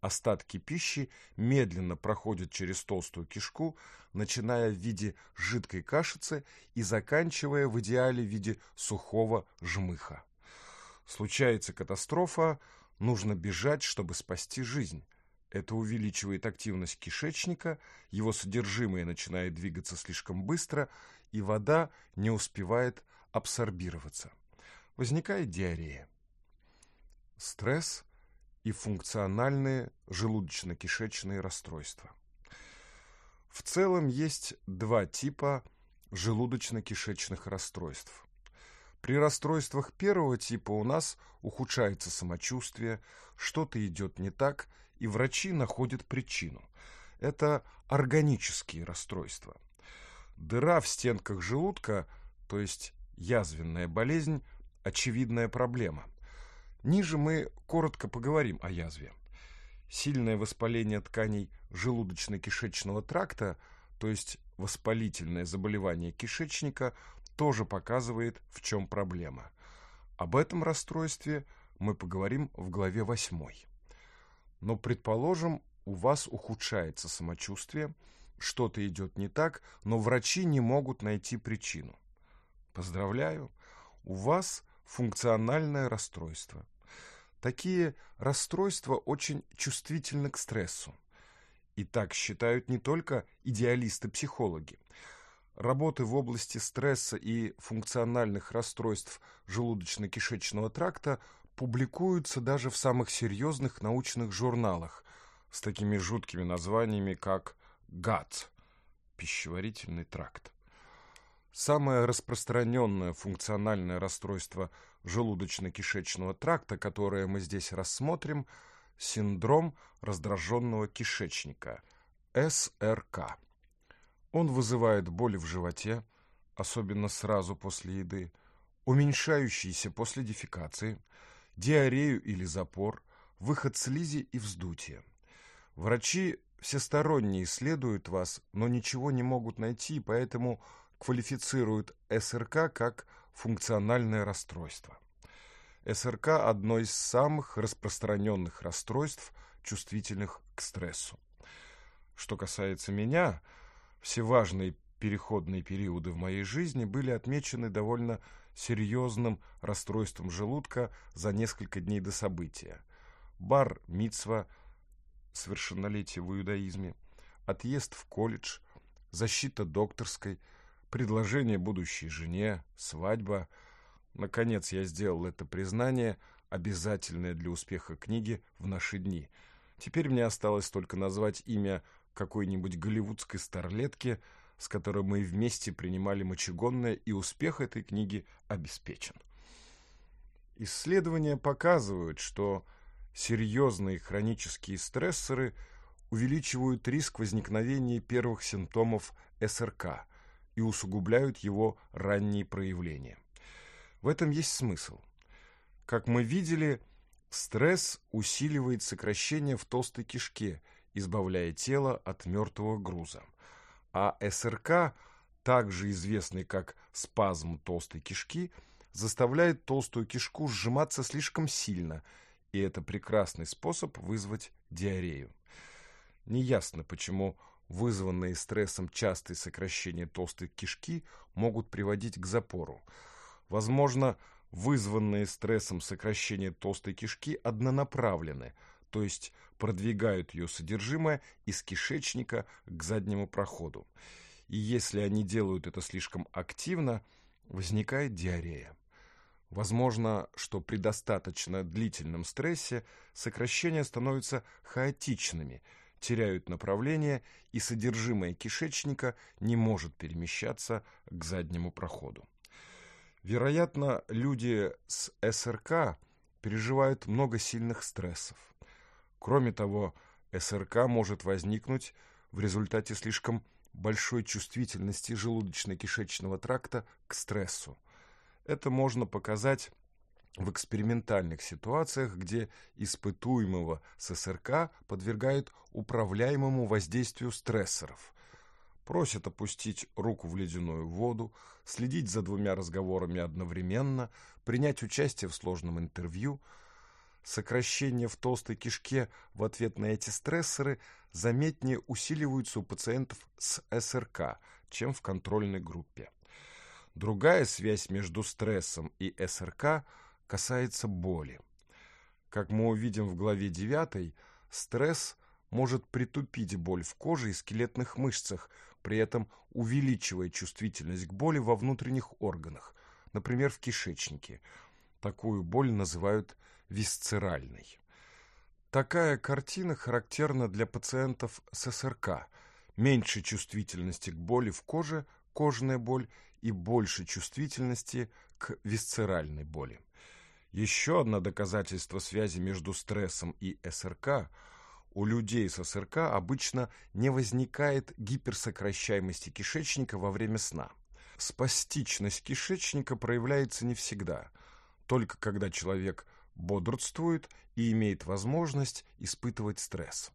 Остатки пищи медленно проходят через толстую кишку, начиная в виде жидкой кашицы и заканчивая в идеале в виде сухого жмыха случается катастрофа, нужно бежать, чтобы спасти жизнь. Это увеличивает активность кишечника, его содержимое начинает двигаться слишком быстро, и вода не успевает абсорбироваться. Возникает диарея. Стресс и функциональные желудочно-кишечные расстройства. В целом есть два типа желудочно-кишечных расстройств. При расстройствах первого типа у нас ухудшается самочувствие, что-то идет не так, и врачи находят причину. Это органические расстройства. Дыра в стенках желудка, то есть язвенная болезнь, очевидная проблема. Ниже мы коротко поговорим о язве. Сильное воспаление тканей желудочно-кишечного тракта, то есть воспалительное заболевание кишечника, тоже показывает, в чем проблема. Об этом расстройстве мы поговорим в главе 8. Но, предположим, у вас ухудшается самочувствие, что-то идет не так, но врачи не могут найти причину. Поздравляю, у вас функциональное расстройство. Такие расстройства очень чувствительны к стрессу. И так считают не только идеалисты-психологи, Работы в области стресса и функциональных расстройств желудочно-кишечного тракта публикуются даже в самых серьезных научных журналах с такими жуткими названиями, как ГАЦ – пищеварительный тракт. Самое распространенное функциональное расстройство желудочно-кишечного тракта, которое мы здесь рассмотрим – синдром раздраженного кишечника – СРК. Он вызывает боль в животе, особенно сразу после еды, уменьшающиеся после дефекации, диарею или запор, выход слизи и вздутие. Врачи всесторонне исследуют вас, но ничего не могут найти, поэтому квалифицируют СРК как функциональное расстройство. СРК – одно из самых распространенных расстройств, чувствительных к стрессу. Что касается меня – все важные переходные периоды в моей жизни были отмечены довольно серьезным расстройством желудка за несколько дней до события. Бар Митцва совершеннолетие в иудаизме, отъезд в колледж, защита докторской, предложение будущей жене, свадьба. Наконец я сделал это признание, обязательное для успеха книги в наши дни. Теперь мне осталось только назвать имя какой-нибудь голливудской старлетке, с которой мы вместе принимали мочегонное, и успех этой книги обеспечен. Исследования показывают, что серьезные хронические стрессоры увеличивают риск возникновения первых симптомов СРК и усугубляют его ранние проявления. В этом есть смысл. Как мы видели, стресс усиливает сокращение в толстой кишке – избавляя тело от мертвого груза. А СРК, также известный как спазм толстой кишки, заставляет толстую кишку сжиматься слишком сильно, и это прекрасный способ вызвать диарею. Неясно, почему вызванные стрессом частые сокращения толстой кишки могут приводить к запору. Возможно, вызванные стрессом сокращения толстой кишки однонаправлены – то есть продвигают ее содержимое из кишечника к заднему проходу. И если они делают это слишком активно, возникает диарея. Возможно, что при достаточно длительном стрессе сокращения становятся хаотичными, теряют направление, и содержимое кишечника не может перемещаться к заднему проходу. Вероятно, люди с СРК переживают много сильных стрессов. Кроме того, СРК может возникнуть в результате слишком большой чувствительности желудочно-кишечного тракта к стрессу. Это можно показать в экспериментальных ситуациях, где испытуемого с СРК подвергают управляемому воздействию стрессоров. Просят опустить руку в ледяную воду, следить за двумя разговорами одновременно, принять участие в сложном интервью – Сокращение в толстой кишке в ответ на эти стрессоры заметнее усиливаются у пациентов с СРК, чем в контрольной группе. Другая связь между стрессом и СРК касается боли. Как мы увидим в главе 9, стресс может притупить боль в коже и скелетных мышцах, при этом увеличивая чувствительность к боли во внутренних органах, например, в кишечнике. Такую боль называют висцеральной. Такая картина характерна для пациентов с СРК, меньше чувствительности к боли в коже, кожная боль и больше чувствительности к висцеральной боли. Еще одно доказательство связи между стрессом и СРК – у людей с СРК обычно не возникает гиперсокращаемости кишечника во время сна. Спастичность кишечника проявляется не всегда, только когда человек – бодрствует и имеет возможность испытывать стресс.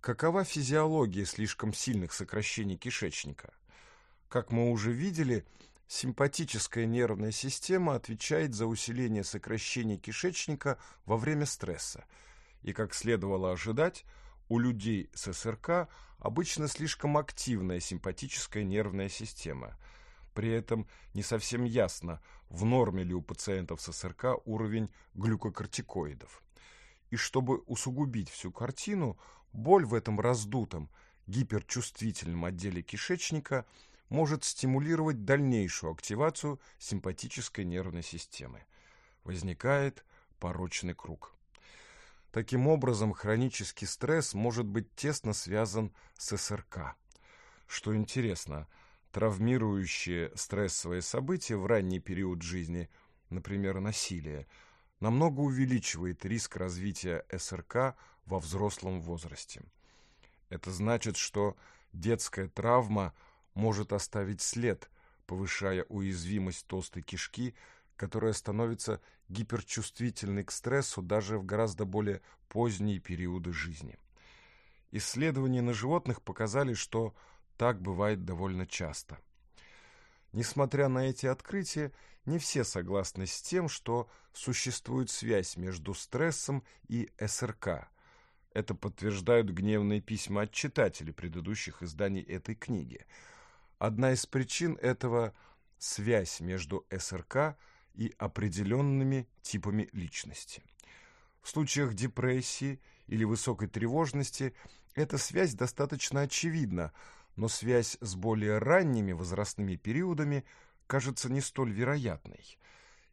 Какова физиология слишком сильных сокращений кишечника? Как мы уже видели, симпатическая нервная система отвечает за усиление сокращений кишечника во время стресса. И, как следовало ожидать, у людей с СРК обычно слишком активная симпатическая нервная система – при этом не совсем ясно, в норме ли у пациентов с СРК уровень глюкокортикоидов. И чтобы усугубить всю картину, боль в этом раздутом, гиперчувствительном отделе кишечника может стимулировать дальнейшую активацию симпатической нервной системы. Возникает порочный круг. Таким образом, хронический стресс может быть тесно связан с СРК. Что интересно – травмирующие стрессовые события в ранний период жизни, например, насилие, намного увеличивает риск развития СРК во взрослом возрасте. Это значит, что детская травма может оставить след, повышая уязвимость толстой кишки, которая становится гиперчувствительной к стрессу даже в гораздо более поздние периоды жизни. Исследования на животных показали, что так бывает довольно часто. Несмотря на эти открытия, не все согласны с тем, что существует связь между стрессом и СРК. Это подтверждают гневные письма от читателей предыдущих изданий этой книги. Одна из причин этого – связь между СРК и определенными типами личности. В случаях депрессии или высокой тревожности эта связь достаточно очевидна – но связь с более ранними возрастными периодами кажется не столь вероятной.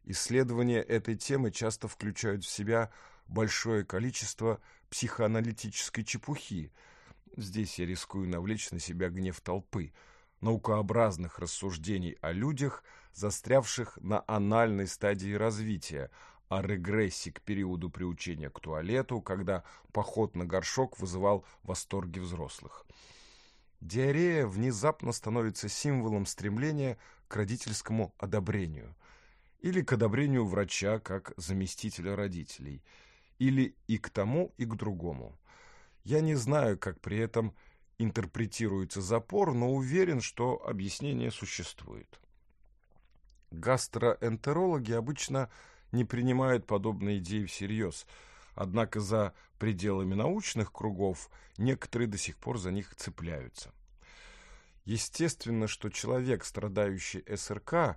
Исследования этой темы часто включают в себя большое количество психоаналитической чепухи. Здесь я рискую навлечь на себя гнев толпы, наукообразных рассуждений о людях, застрявших на анальной стадии развития, о регрессе к периоду приучения к туалету, когда поход на горшок вызывал восторги взрослых. Диарея внезапно становится символом стремления к родительскому одобрению или к одобрению врача как заместителя родителей, или и к тому, и к другому. Я не знаю, как при этом интерпретируется запор, но уверен, что объяснение существует. Гастроэнтерологи обычно не принимают подобные идеи всерьез – Однако за пределами научных кругов некоторые до сих пор за них цепляются. Естественно, что человек, страдающий СРК,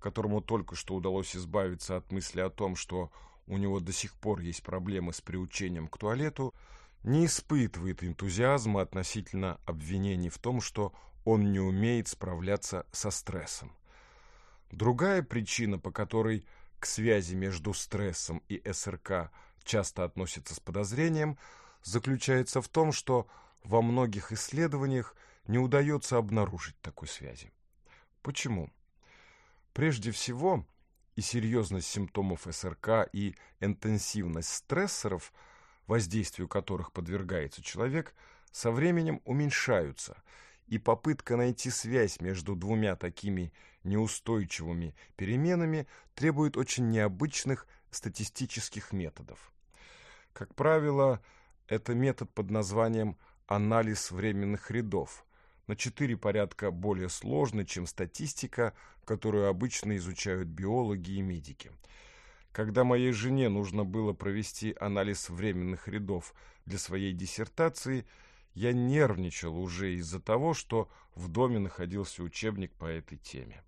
которому только что удалось избавиться от мысли о том, что у него до сих пор есть проблемы с приучением к туалету, не испытывает энтузиазма относительно обвинений в том, что он не умеет справляться со стрессом. Другая причина, по которой к связи между стрессом и СРК – часто относится с подозрением, заключается в том, что во многих исследованиях не удается обнаружить такой связи. Почему? Прежде всего, и серьезность симптомов СРК, и интенсивность стрессоров, воздействию которых подвергается человек, со временем уменьшаются, и попытка найти связь между двумя такими неустойчивыми переменами требует очень необычных статистических методов. Как правило, это метод под названием анализ временных рядов, на четыре порядка более сложный, чем статистика, которую обычно изучают биологи и медики. Когда моей жене нужно было провести анализ временных рядов для своей диссертации, я нервничал уже из-за того, что в доме находился учебник по этой теме.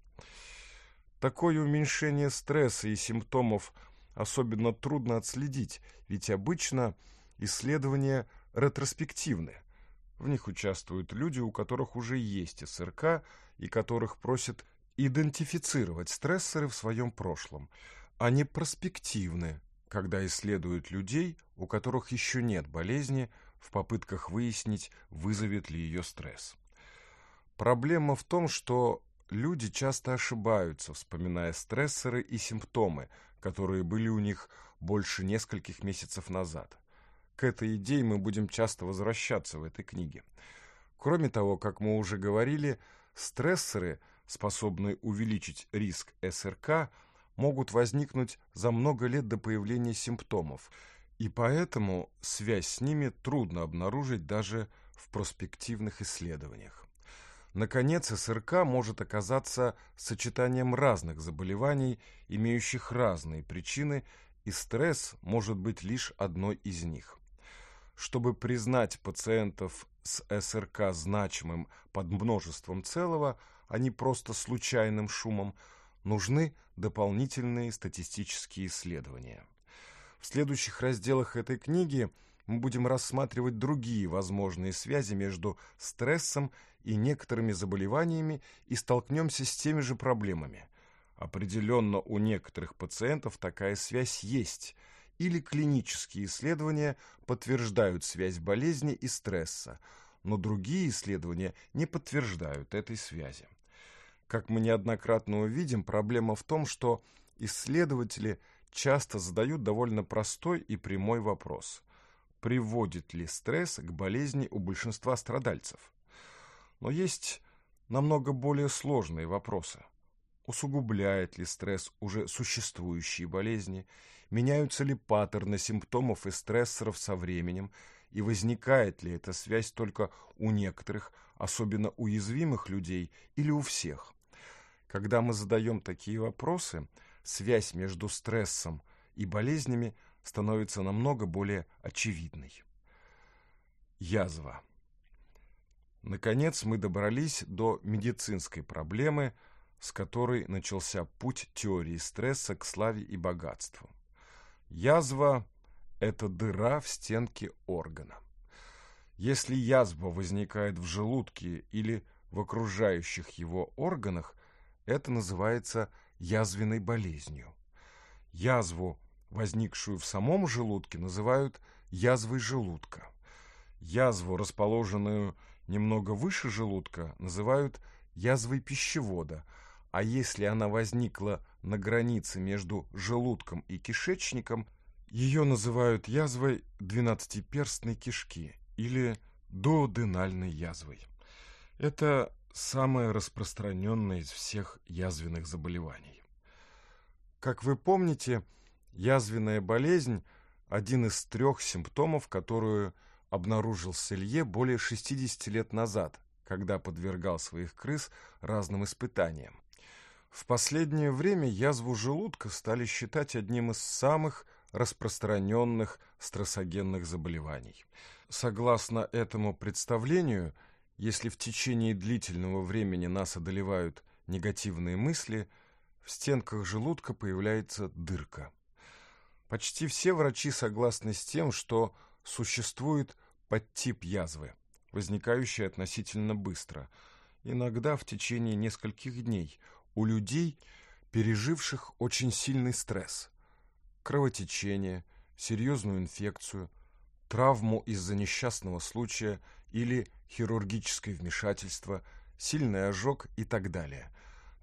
Такое уменьшение стресса и симптомов – особенно трудно отследить, ведь обычно исследования ретроспективны. В них участвуют люди, у которых уже есть СРК и которых просят идентифицировать стрессоры в своем прошлом. Они проспективны, когда исследуют людей, у которых еще нет болезни, в попытках выяснить, вызовет ли ее стресс. Проблема в том, что люди часто ошибаются, вспоминая стрессоры и симптомы, которые были у них больше нескольких месяцев назад. К этой идее мы будем часто возвращаться в этой книге. Кроме того, как мы уже говорили, стрессоры, способные увеличить риск СРК, могут возникнуть за много лет до появления симптомов, и поэтому связь с ними трудно обнаружить даже в проспективных исследованиях. Наконец, СРК может оказаться сочетанием разных заболеваний, имеющих разные причины, и стресс может быть лишь одной из них. Чтобы признать пациентов с СРК значимым под множеством целого, а не просто случайным шумом, нужны дополнительные статистические исследования. В следующих разделах этой книги мы будем рассматривать другие возможные связи между стрессом и и некоторыми заболеваниями и столкнемся с теми же проблемами. Определенно у некоторых пациентов такая связь есть, или клинические исследования подтверждают связь болезни и стресса, но другие исследования не подтверждают этой связи. Как мы неоднократно увидим, проблема в том, что исследователи часто задают довольно простой и прямой вопрос. Приводит ли стресс к болезни у большинства страдальцев? Но есть намного более сложные вопросы. Усугубляет ли стресс уже существующие болезни? Меняются ли паттерны симптомов и стрессоров со временем? И возникает ли эта связь только у некоторых, особенно уязвимых людей, или у всех? Когда мы задаем такие вопросы, связь между стрессом и болезнями становится намного более очевидной. Язва. Наконец мы добрались до медицинской проблемы, с которой начался путь теории стресса к славе и богатству. Язва – это дыра в стенке органа. Если язва возникает в желудке или в окружающих его органах, это называется язвенной болезнью. Язву, возникшую в самом желудке, называют язвой желудка. Язву, расположенную в немного выше желудка, называют язвой пищевода, а если она возникла на границе между желудком и кишечником, ее называют язвой двенадцатиперстной кишки или дуоденальной язвой. Это самое распространенное из всех язвенных заболеваний. Как вы помните, язвенная болезнь – один из трех симптомов, которую – Обнаружил Лье более 60 лет назад, когда подвергал своих крыс разным испытаниям. В последнее время язву желудка стали считать одним из самых распространенных стрессогенных заболеваний. Согласно этому представлению, если в течение длительного времени нас одолевают негативные мысли, в стенках желудка появляется дырка. Почти все врачи согласны с тем, что существует подтип язвы, возникающий относительно быстро, иногда в течение нескольких дней, у людей, переживших очень сильный стресс, кровотечение, серьезную инфекцию, травму из-за несчастного случая или хирургическое вмешательство, сильный ожог и так далее.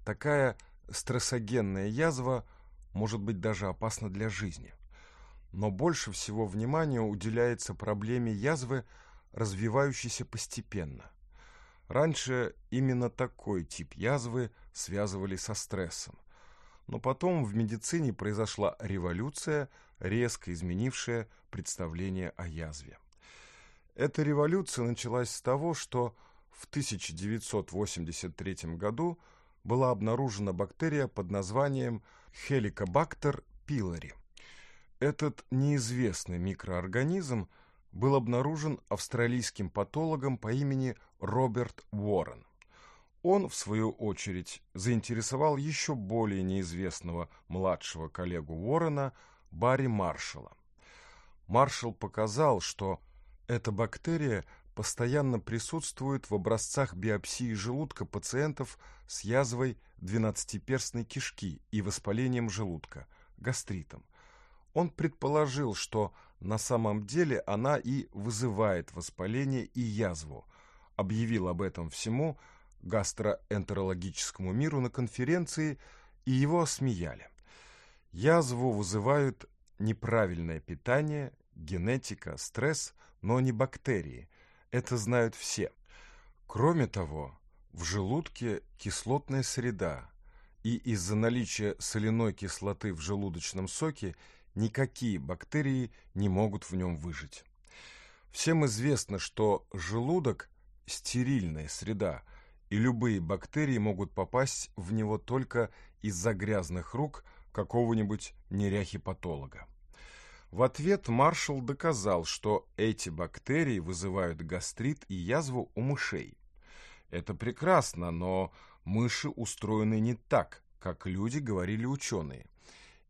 Такая стрессогенная язва может быть даже опасна для жизни но больше всего внимания уделяется проблеме язвы, развивающейся постепенно. Раньше именно такой тип язвы связывали со стрессом. Но потом в медицине произошла революция, резко изменившая представление о язве. Эта революция началась с того, что в 1983 году была обнаружена бактерия под названием Helicobacter pylori – этот неизвестный микроорганизм был обнаружен австралийским патологом по имени Роберт Уоррен. Он, в свою очередь, заинтересовал еще более неизвестного младшего коллегу Уоррена Барри Маршалла. Маршалл показал, что эта бактерия постоянно присутствует в образцах биопсии желудка пациентов с язвой двенадцатиперстной кишки и воспалением желудка, гастритом – он предположил, что на самом деле она и вызывает воспаление и язву, объявил об этом всему гастроэнтерологическому миру на конференции, и его осмеяли. Язву вызывают неправильное питание, генетика, стресс, но не бактерии. Это знают все. Кроме того, в желудке кислотная среда, и из-за наличия соляной кислоты в желудочном соке – никакие бактерии не могут в нем выжить. Всем известно, что желудок – стерильная среда, и любые бактерии могут попасть в него только из-за грязных рук какого-нибудь неряхипатолога. В ответ Маршалл доказал, что эти бактерии вызывают гастрит и язву у мышей. Это прекрасно, но мыши устроены не так, как люди говорили ученые –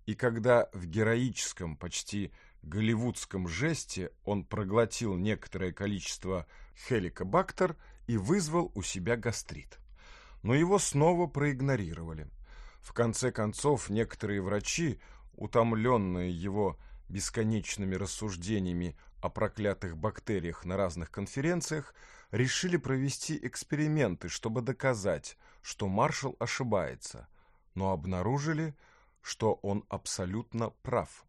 и когда в героическом, почти голливудском жесте он проглотил некоторое количество хеликобактер и вызвал у себя гастрит. Но его снова проигнорировали. В конце концов, некоторые врачи, утомленные его бесконечными рассуждениями о проклятых бактериях на разных конференциях, решили провести эксперименты, чтобы доказать, что маршал ошибается, но обнаружили, что он абсолютно прав.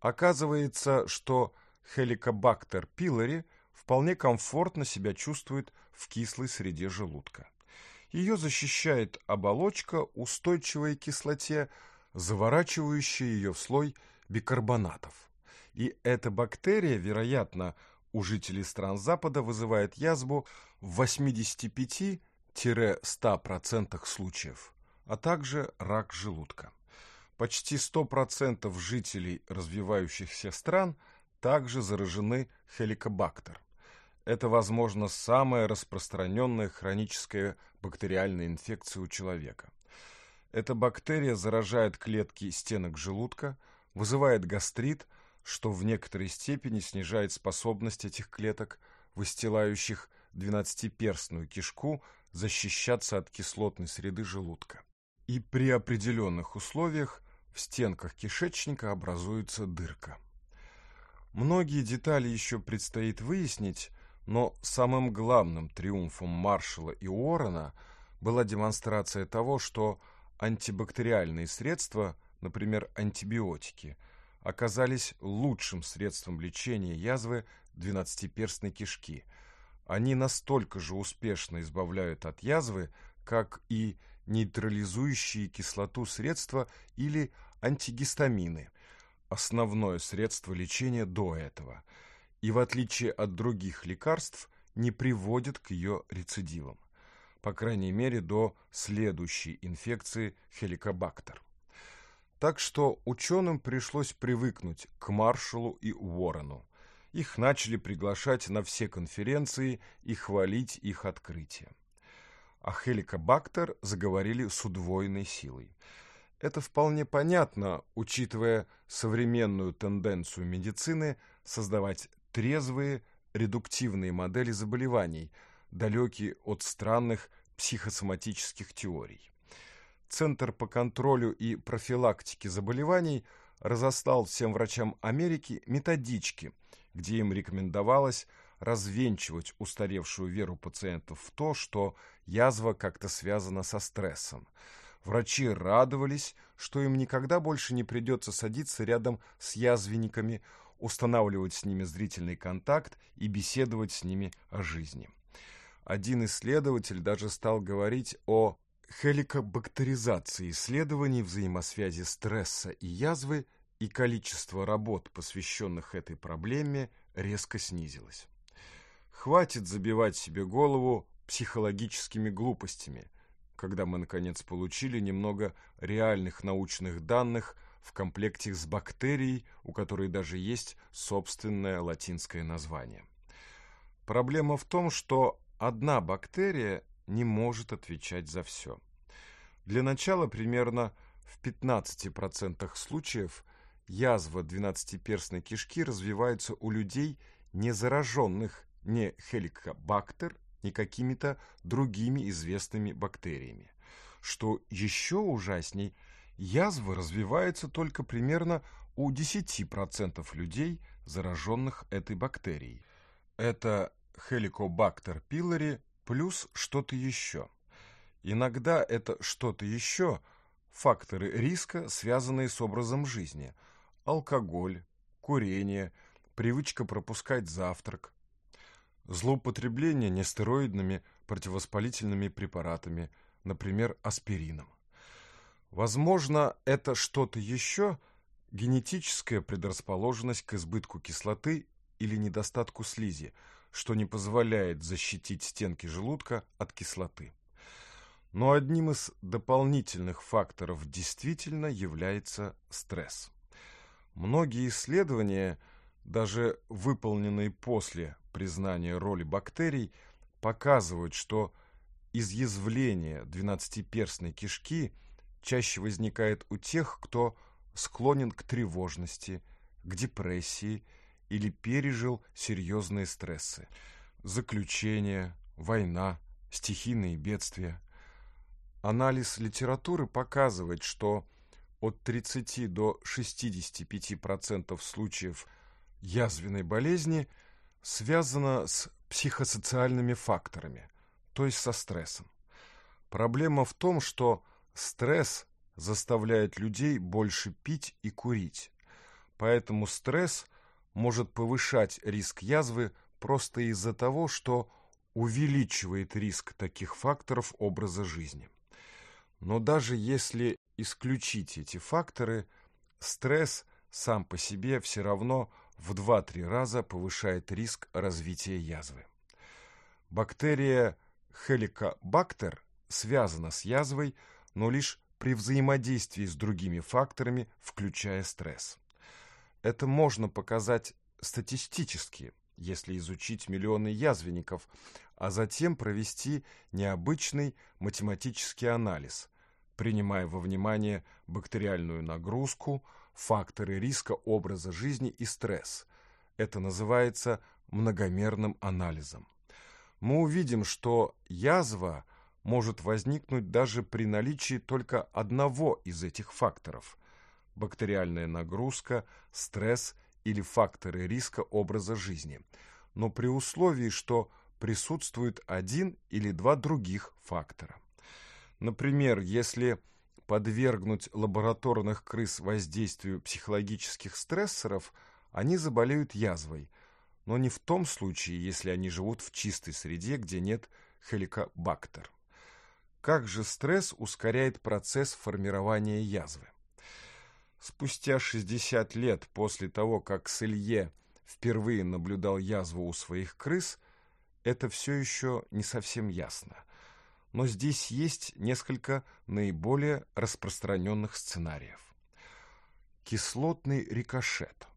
Оказывается, что хеликобактер пилори вполне комфортно себя чувствует в кислой среде желудка. Ее защищает оболочка, устойчивая к кислоте, заворачивающая ее в слой бикарбонатов. И эта бактерия, вероятно, у жителей стран Запада вызывает язву в 85-100% случаев, а также рак желудка. Почти 100% жителей развивающихся стран также заражены хеликобактер. Это, возможно, самая распространенная хроническая бактериальная инфекция у человека. Эта бактерия заражает клетки стенок желудка, вызывает гастрит, что в некоторой степени снижает способность этих клеток, выстилающих двенадцатиперстную кишку, защищаться от кислотной среды желудка. И при определенных условиях в стенках кишечника образуется дырка. Многие детали еще предстоит выяснить, но самым главным триумфом маршала и Уоррена была демонстрация того, что антибактериальные средства, например, антибиотики, оказались лучшим средством лечения язвы двенадцатиперстной кишки. Они настолько же успешно избавляют от язвы, как и нейтрализующие кислоту средства или антигистамины, основное средство лечения до этого, и в отличие от других лекарств не приводит к ее рецидивам, по крайней мере до следующей инфекции хеликобактер. Так что ученым пришлось привыкнуть к Маршалу и Уоррену. Их начали приглашать на все конференции и хвалить их открытие а хеликобактер заговорили с удвоенной силой. Это вполне понятно, учитывая современную тенденцию медицины создавать трезвые, редуктивные модели заболеваний, далекие от странных психосоматических теорий. Центр по контролю и профилактике заболеваний разослал всем врачам Америки методички, где им рекомендовалось – развенчивать устаревшую веру пациентов в то, что язва как-то связана со стрессом. Врачи радовались, что им никогда больше не придется садиться рядом с язвенниками, устанавливать с ними зрительный контакт и беседовать с ними о жизни. Один исследователь даже стал говорить о хеликобактеризации исследований взаимосвязи стресса и язвы и количество работ, посвященных этой проблеме, резко снизилось. Хватит забивать себе голову психологическими глупостями, когда мы, наконец, получили немного реальных научных данных в комплекте с бактерией, у которой даже есть собственное латинское название. Проблема в том, что одна бактерия не может отвечать за все. Для начала примерно в 15% случаев язва двенадцатиперстной кишки развивается у людей, не зараженных не хеликобактер, ни какими-то другими известными бактериями. Что еще ужасней, язва развивается только примерно у 10% людей, зараженных этой бактерией. Это хеликобактер пилори плюс что-то еще. Иногда это что-то еще – факторы риска, связанные с образом жизни – алкоголь, курение, привычка пропускать завтрак, злоупотребление нестероидными противовоспалительными препаратами, например, аспирином. Возможно, это что-то еще, генетическая предрасположенность к избытку кислоты или недостатку слизи, что не позволяет защитить стенки желудка от кислоты. Но одним из дополнительных факторов действительно является стресс. Многие исследования, даже выполненные после признания роли бактерий показывают, что изъязвление двенадцатиперстной кишки чаще возникает у тех, кто склонен к тревожности, к депрессии или пережил серьезные стрессы. Заключение, война, стихийные бедствия. Анализ литературы показывает, что от 30 до 65% случаев язвенной болезни – связана с психосоциальными факторами, то есть со стрессом. Проблема в том, что стресс заставляет людей больше пить и курить. Поэтому стресс может повышать риск язвы просто из-за того, что увеличивает риск таких факторов образа жизни. Но даже если исключить эти факторы, стресс сам по себе все равно – в 2-3 раза повышает риск развития язвы. Бактерия Helicobacter связана с язвой, но лишь при взаимодействии с другими факторами, включая стресс. Это можно показать статистически, если изучить миллионы язвенников, а затем провести необычный математический анализ, принимая во внимание бактериальную нагрузку, факторы риска образа жизни и стресс. Это называется многомерным анализом. Мы увидим, что язва может возникнуть даже при наличии только одного из этих факторов – бактериальная нагрузка, стресс или факторы риска образа жизни, но при условии, что присутствует один или два других фактора. Например, если подвергнуть лабораторных крыс воздействию психологических стрессоров, они заболеют язвой, но не в том случае, если они живут в чистой среде, где нет хеликобактер. Как же стресс ускоряет процесс формирования язвы? Спустя 60 лет после того, как Селье впервые наблюдал язву у своих крыс, это все еще не совсем ясно – но здесь есть несколько наиболее распространенных сценариев. Кислотный рикошет.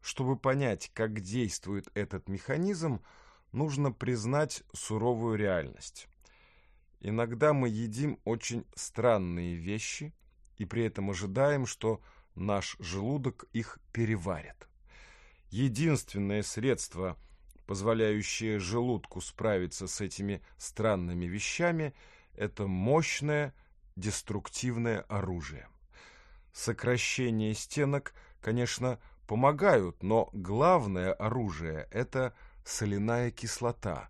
Чтобы понять, как действует этот механизм, нужно признать суровую реальность. Иногда мы едим очень странные вещи и при этом ожидаем, что наш желудок их переварит. Единственное средство – позволяющее желудку справиться с этими странными вещами, это мощное деструктивное оружие. Сокращение стенок, конечно, помогают, но главное оружие – это соляная кислота,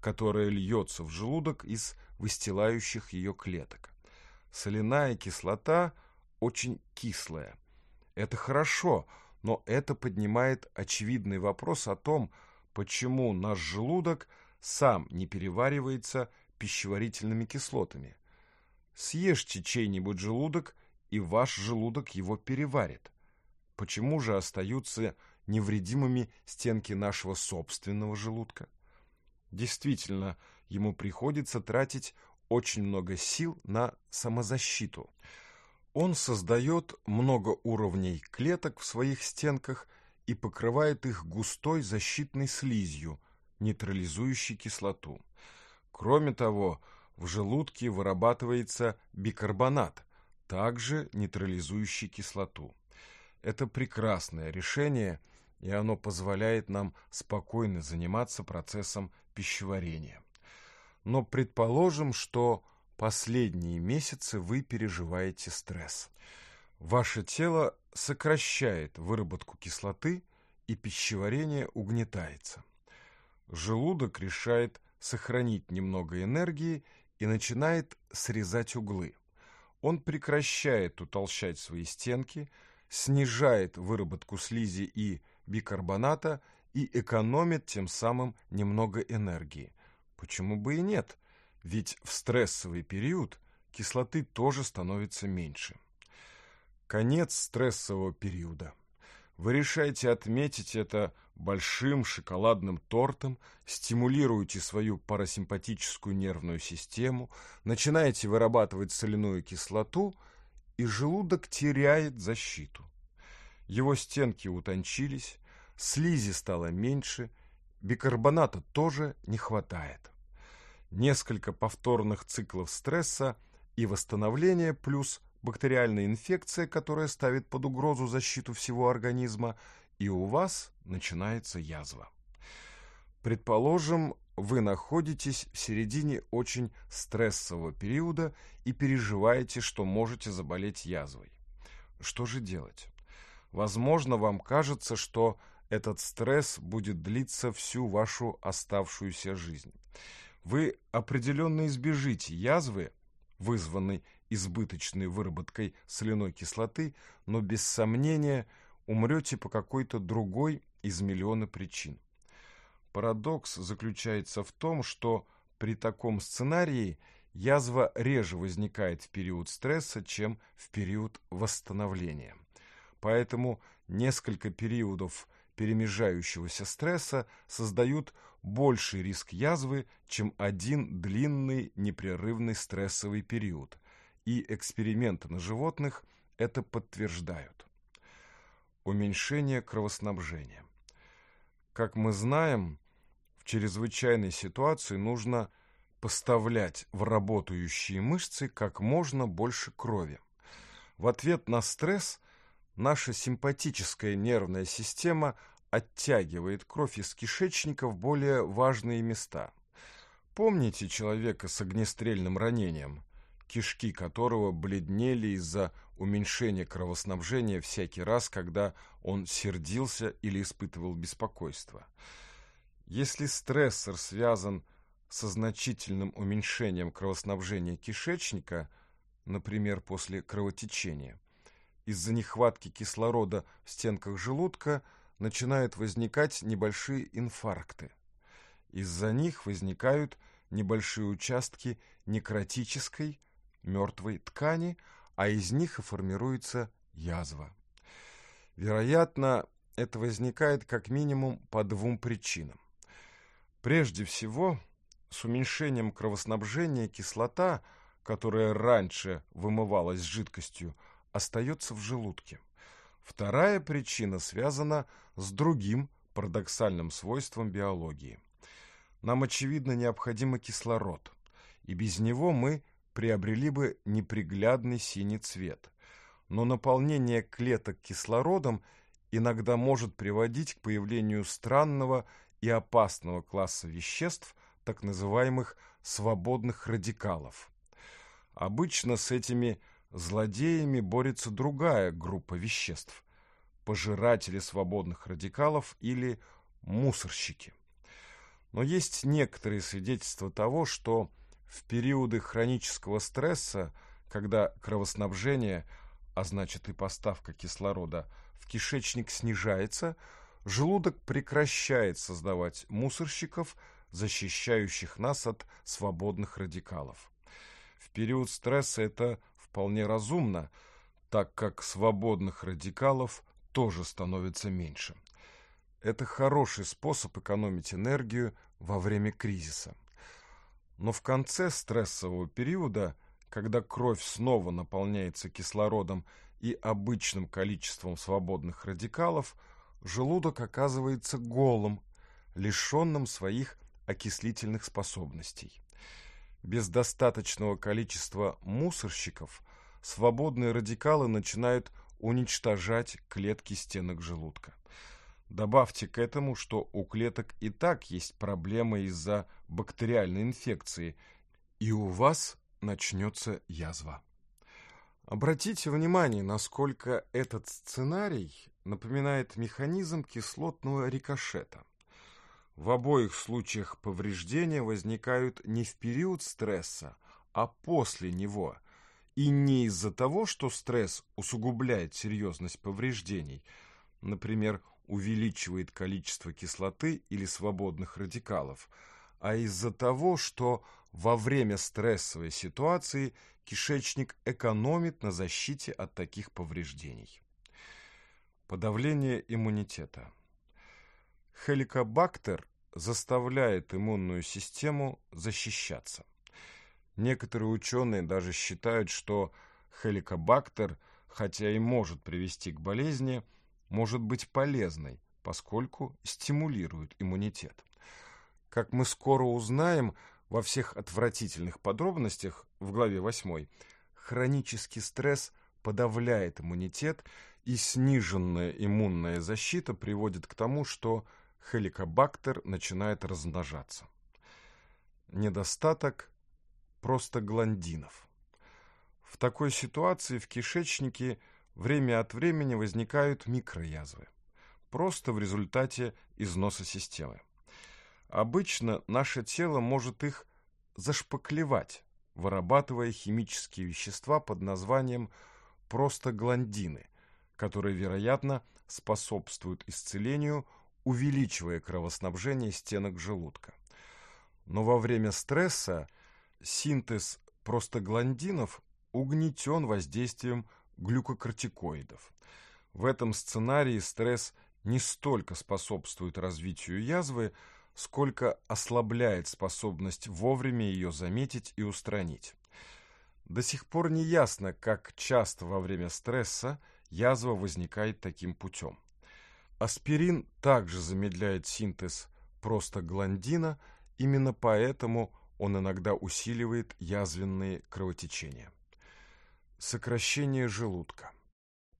которая льется в желудок из выстилающих ее клеток. Соляная кислота очень кислая. Это хорошо, но это поднимает очевидный вопрос о том, что почему наш желудок сам не переваривается пищеварительными кислотами. Съешьте чей-нибудь желудок, и ваш желудок его переварит. Почему же остаются невредимыми стенки нашего собственного желудка? Действительно, ему приходится тратить очень много сил на самозащиту. Он создает много уровней клеток в своих стенках – и покрывает их густой защитной слизью, нейтрализующей кислоту. Кроме того, в желудке вырабатывается бикарбонат, также нейтрализующий кислоту. Это прекрасное решение, и оно позволяет нам спокойно заниматься процессом пищеварения. Но предположим, что последние месяцы вы переживаете стресс. Ваше тело сокращает выработку кислоты и пищеварение угнетается. Желудок решает сохранить немного энергии и начинает срезать углы. Он прекращает утолщать свои стенки, снижает выработку слизи и бикарбоната и экономит тем самым немного энергии. Почему бы и нет? Ведь в стрессовый период кислоты тоже становится меньше конец стрессового периода. Вы решаете отметить это большим шоколадным тортом, стимулируете свою парасимпатическую нервную систему, начинаете вырабатывать соляную кислоту, и желудок теряет защиту. Его стенки утончились, слизи стало меньше, бикарбоната тоже не хватает. Несколько повторных циклов стресса и восстановления плюс – бактериальная инфекция, которая ставит под угрозу защиту всего организма, и у вас начинается язва. Предположим, вы находитесь в середине очень стрессового периода и переживаете, что можете заболеть язвой. Что же делать? Возможно, вам кажется, что этот стресс будет длиться всю вашу оставшуюся жизнь. Вы определенно избежите язвы, вызванной избыточной выработкой соляной кислоты, но без сомнения умрете по какой-то другой из миллиона причин. Парадокс заключается в том, что при таком сценарии язва реже возникает в период стресса, чем в период восстановления. Поэтому несколько периодов перемежающегося стресса создают больший риск язвы, чем один длинный непрерывный стрессовый период – и эксперименты на животных это подтверждают. Уменьшение кровоснабжения. Как мы знаем, в чрезвычайной ситуации нужно поставлять в работающие мышцы как можно больше крови. В ответ на стресс наша симпатическая нервная система оттягивает кровь из кишечника в более важные места. Помните человека с огнестрельным ранением? кишки которого бледнели из-за уменьшения кровоснабжения всякий раз, когда он сердился или испытывал беспокойство. Если стрессор связан со значительным уменьшением кровоснабжения кишечника, например, после кровотечения, из-за нехватки кислорода в стенках желудка начинают возникать небольшие инфаркты. Из-за них возникают небольшие участки некротической мертвой ткани, а из них и формируется язва. Вероятно, это возникает как минимум по двум причинам. Прежде всего, с уменьшением кровоснабжения кислота, которая раньше вымывалась жидкостью, остается в желудке. Вторая причина связана с другим парадоксальным свойством биологии. Нам, очевидно, необходим кислород, и без него мы приобрели бы неприглядный синий цвет. Но наполнение клеток кислородом иногда может приводить к появлению странного и опасного класса веществ, так называемых свободных радикалов. Обычно с этими злодеями борется другая группа веществ – пожиратели свободных радикалов или мусорщики. Но есть некоторые свидетельства того, что – в периоды хронического стресса, когда кровоснабжение, а значит и поставка кислорода, в кишечник снижается, желудок прекращает создавать мусорщиков, защищающих нас от свободных радикалов. В период стресса это вполне разумно, так как свободных радикалов тоже становится меньше. Это хороший способ экономить энергию во время кризиса. Но в конце стрессового периода, когда кровь снова наполняется кислородом и обычным количеством свободных радикалов, желудок оказывается голым, лишенным своих окислительных способностей. Без достаточного количества мусорщиков свободные радикалы начинают уничтожать клетки стенок желудка. Добавьте к этому, что у клеток и так есть проблемы из-за бактериальной инфекции, и у вас начнется язва. Обратите внимание, насколько этот сценарий напоминает механизм кислотного рикошета. В обоих случаях повреждения возникают не в период стресса, а после него, и не из-за того, что стресс усугубляет серьезность повреждений, например, увеличивает количество кислоты или свободных радикалов, а из-за того, что во время стрессовой ситуации кишечник экономит на защите от таких повреждений. Подавление иммунитета. Хеликобактер заставляет иммунную систему защищаться. Некоторые ученые даже считают, что хеликобактер, хотя и может привести к болезни, – может быть полезной, поскольку стимулирует иммунитет. Как мы скоро узнаем во всех отвратительных подробностях в главе 8, хронический стресс подавляет иммунитет, и сниженная иммунная защита приводит к тому, что хеликобактер начинает размножаться. Недостаток просто гландинов. В такой ситуации в кишечнике – время от времени возникают микроязвы, просто в результате износа системы. Обычно наше тело может их зашпаклевать, вырабатывая химические вещества под названием простагландины, которые, вероятно, способствуют исцелению, увеличивая кровоснабжение стенок желудка. Но во время стресса синтез простагландинов угнетен воздействием глюкокортикоидов. В этом сценарии стресс не столько способствует развитию язвы, сколько ослабляет способность вовремя ее заметить и устранить. До сих пор не ясно, как часто во время стресса язва возникает таким путем. Аспирин также замедляет синтез простагландина, именно поэтому он иногда усиливает язвенные кровотечения сокращение желудка.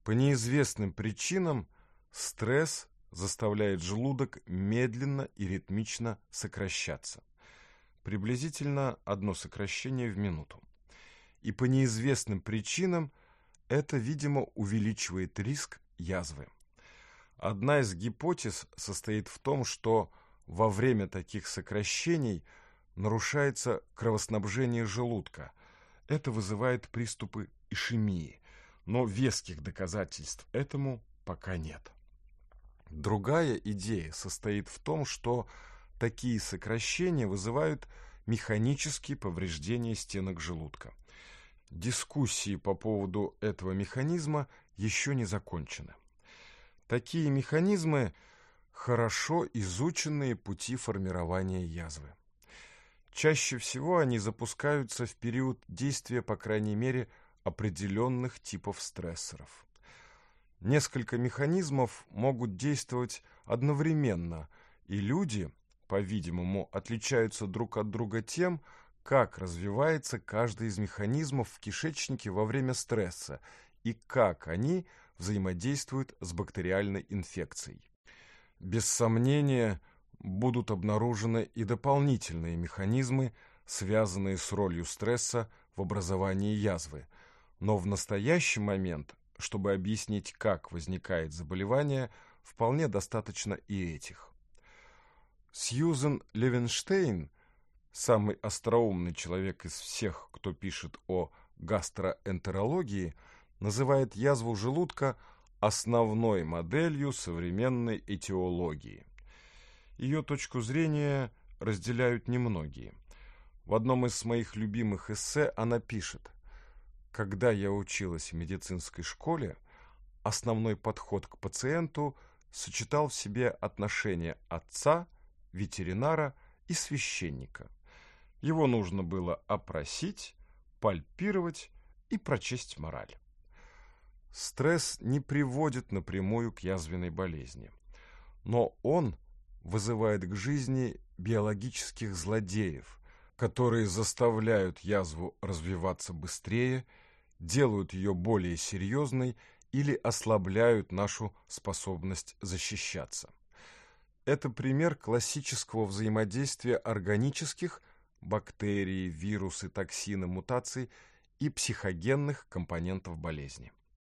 По неизвестным причинам стресс заставляет желудок медленно и ритмично сокращаться. Приблизительно одно сокращение в минуту. И по неизвестным причинам это, видимо, увеличивает риск язвы. Одна из гипотез состоит в том, что во время таких сокращений нарушается кровоснабжение желудка. Это вызывает приступы ишемии, но веских доказательств этому пока нет. Другая идея состоит в том, что такие сокращения вызывают механические повреждения стенок желудка. Дискуссии по поводу этого механизма еще не закончены. Такие механизмы – хорошо изученные пути формирования язвы. Чаще всего они запускаются в период действия, по крайней мере, определенных типов стрессоров. Несколько механизмов могут действовать одновременно, и люди, по-видимому, отличаются друг от друга тем, как развивается каждый из механизмов в кишечнике во время стресса и как они взаимодействуют с бактериальной инфекцией. Без сомнения, будут обнаружены и дополнительные механизмы, связанные с ролью стресса в образовании язвы – но в настоящий момент, чтобы объяснить, как возникает заболевание, вполне достаточно и этих. Сьюзен Левенштейн, самый остроумный человек из всех, кто пишет о гастроэнтерологии, называет язву желудка основной моделью современной этиологии. Ее точку зрения разделяют немногие. В одном из моих любимых эссе она пишет – когда я училась в медицинской школе, основной подход к пациенту сочетал в себе отношения отца, ветеринара и священника. Его нужно было опросить, пальпировать и прочесть мораль. Стресс не приводит напрямую к язвенной болезни, но он вызывает к жизни биологических злодеев, которые заставляют язву развиваться быстрее и делают ее более серьезной или ослабляют нашу способность защищаться. Это пример классического взаимодействия органических бактерий, вирусы, токсины, мутаций и психогенных компонентов болезни.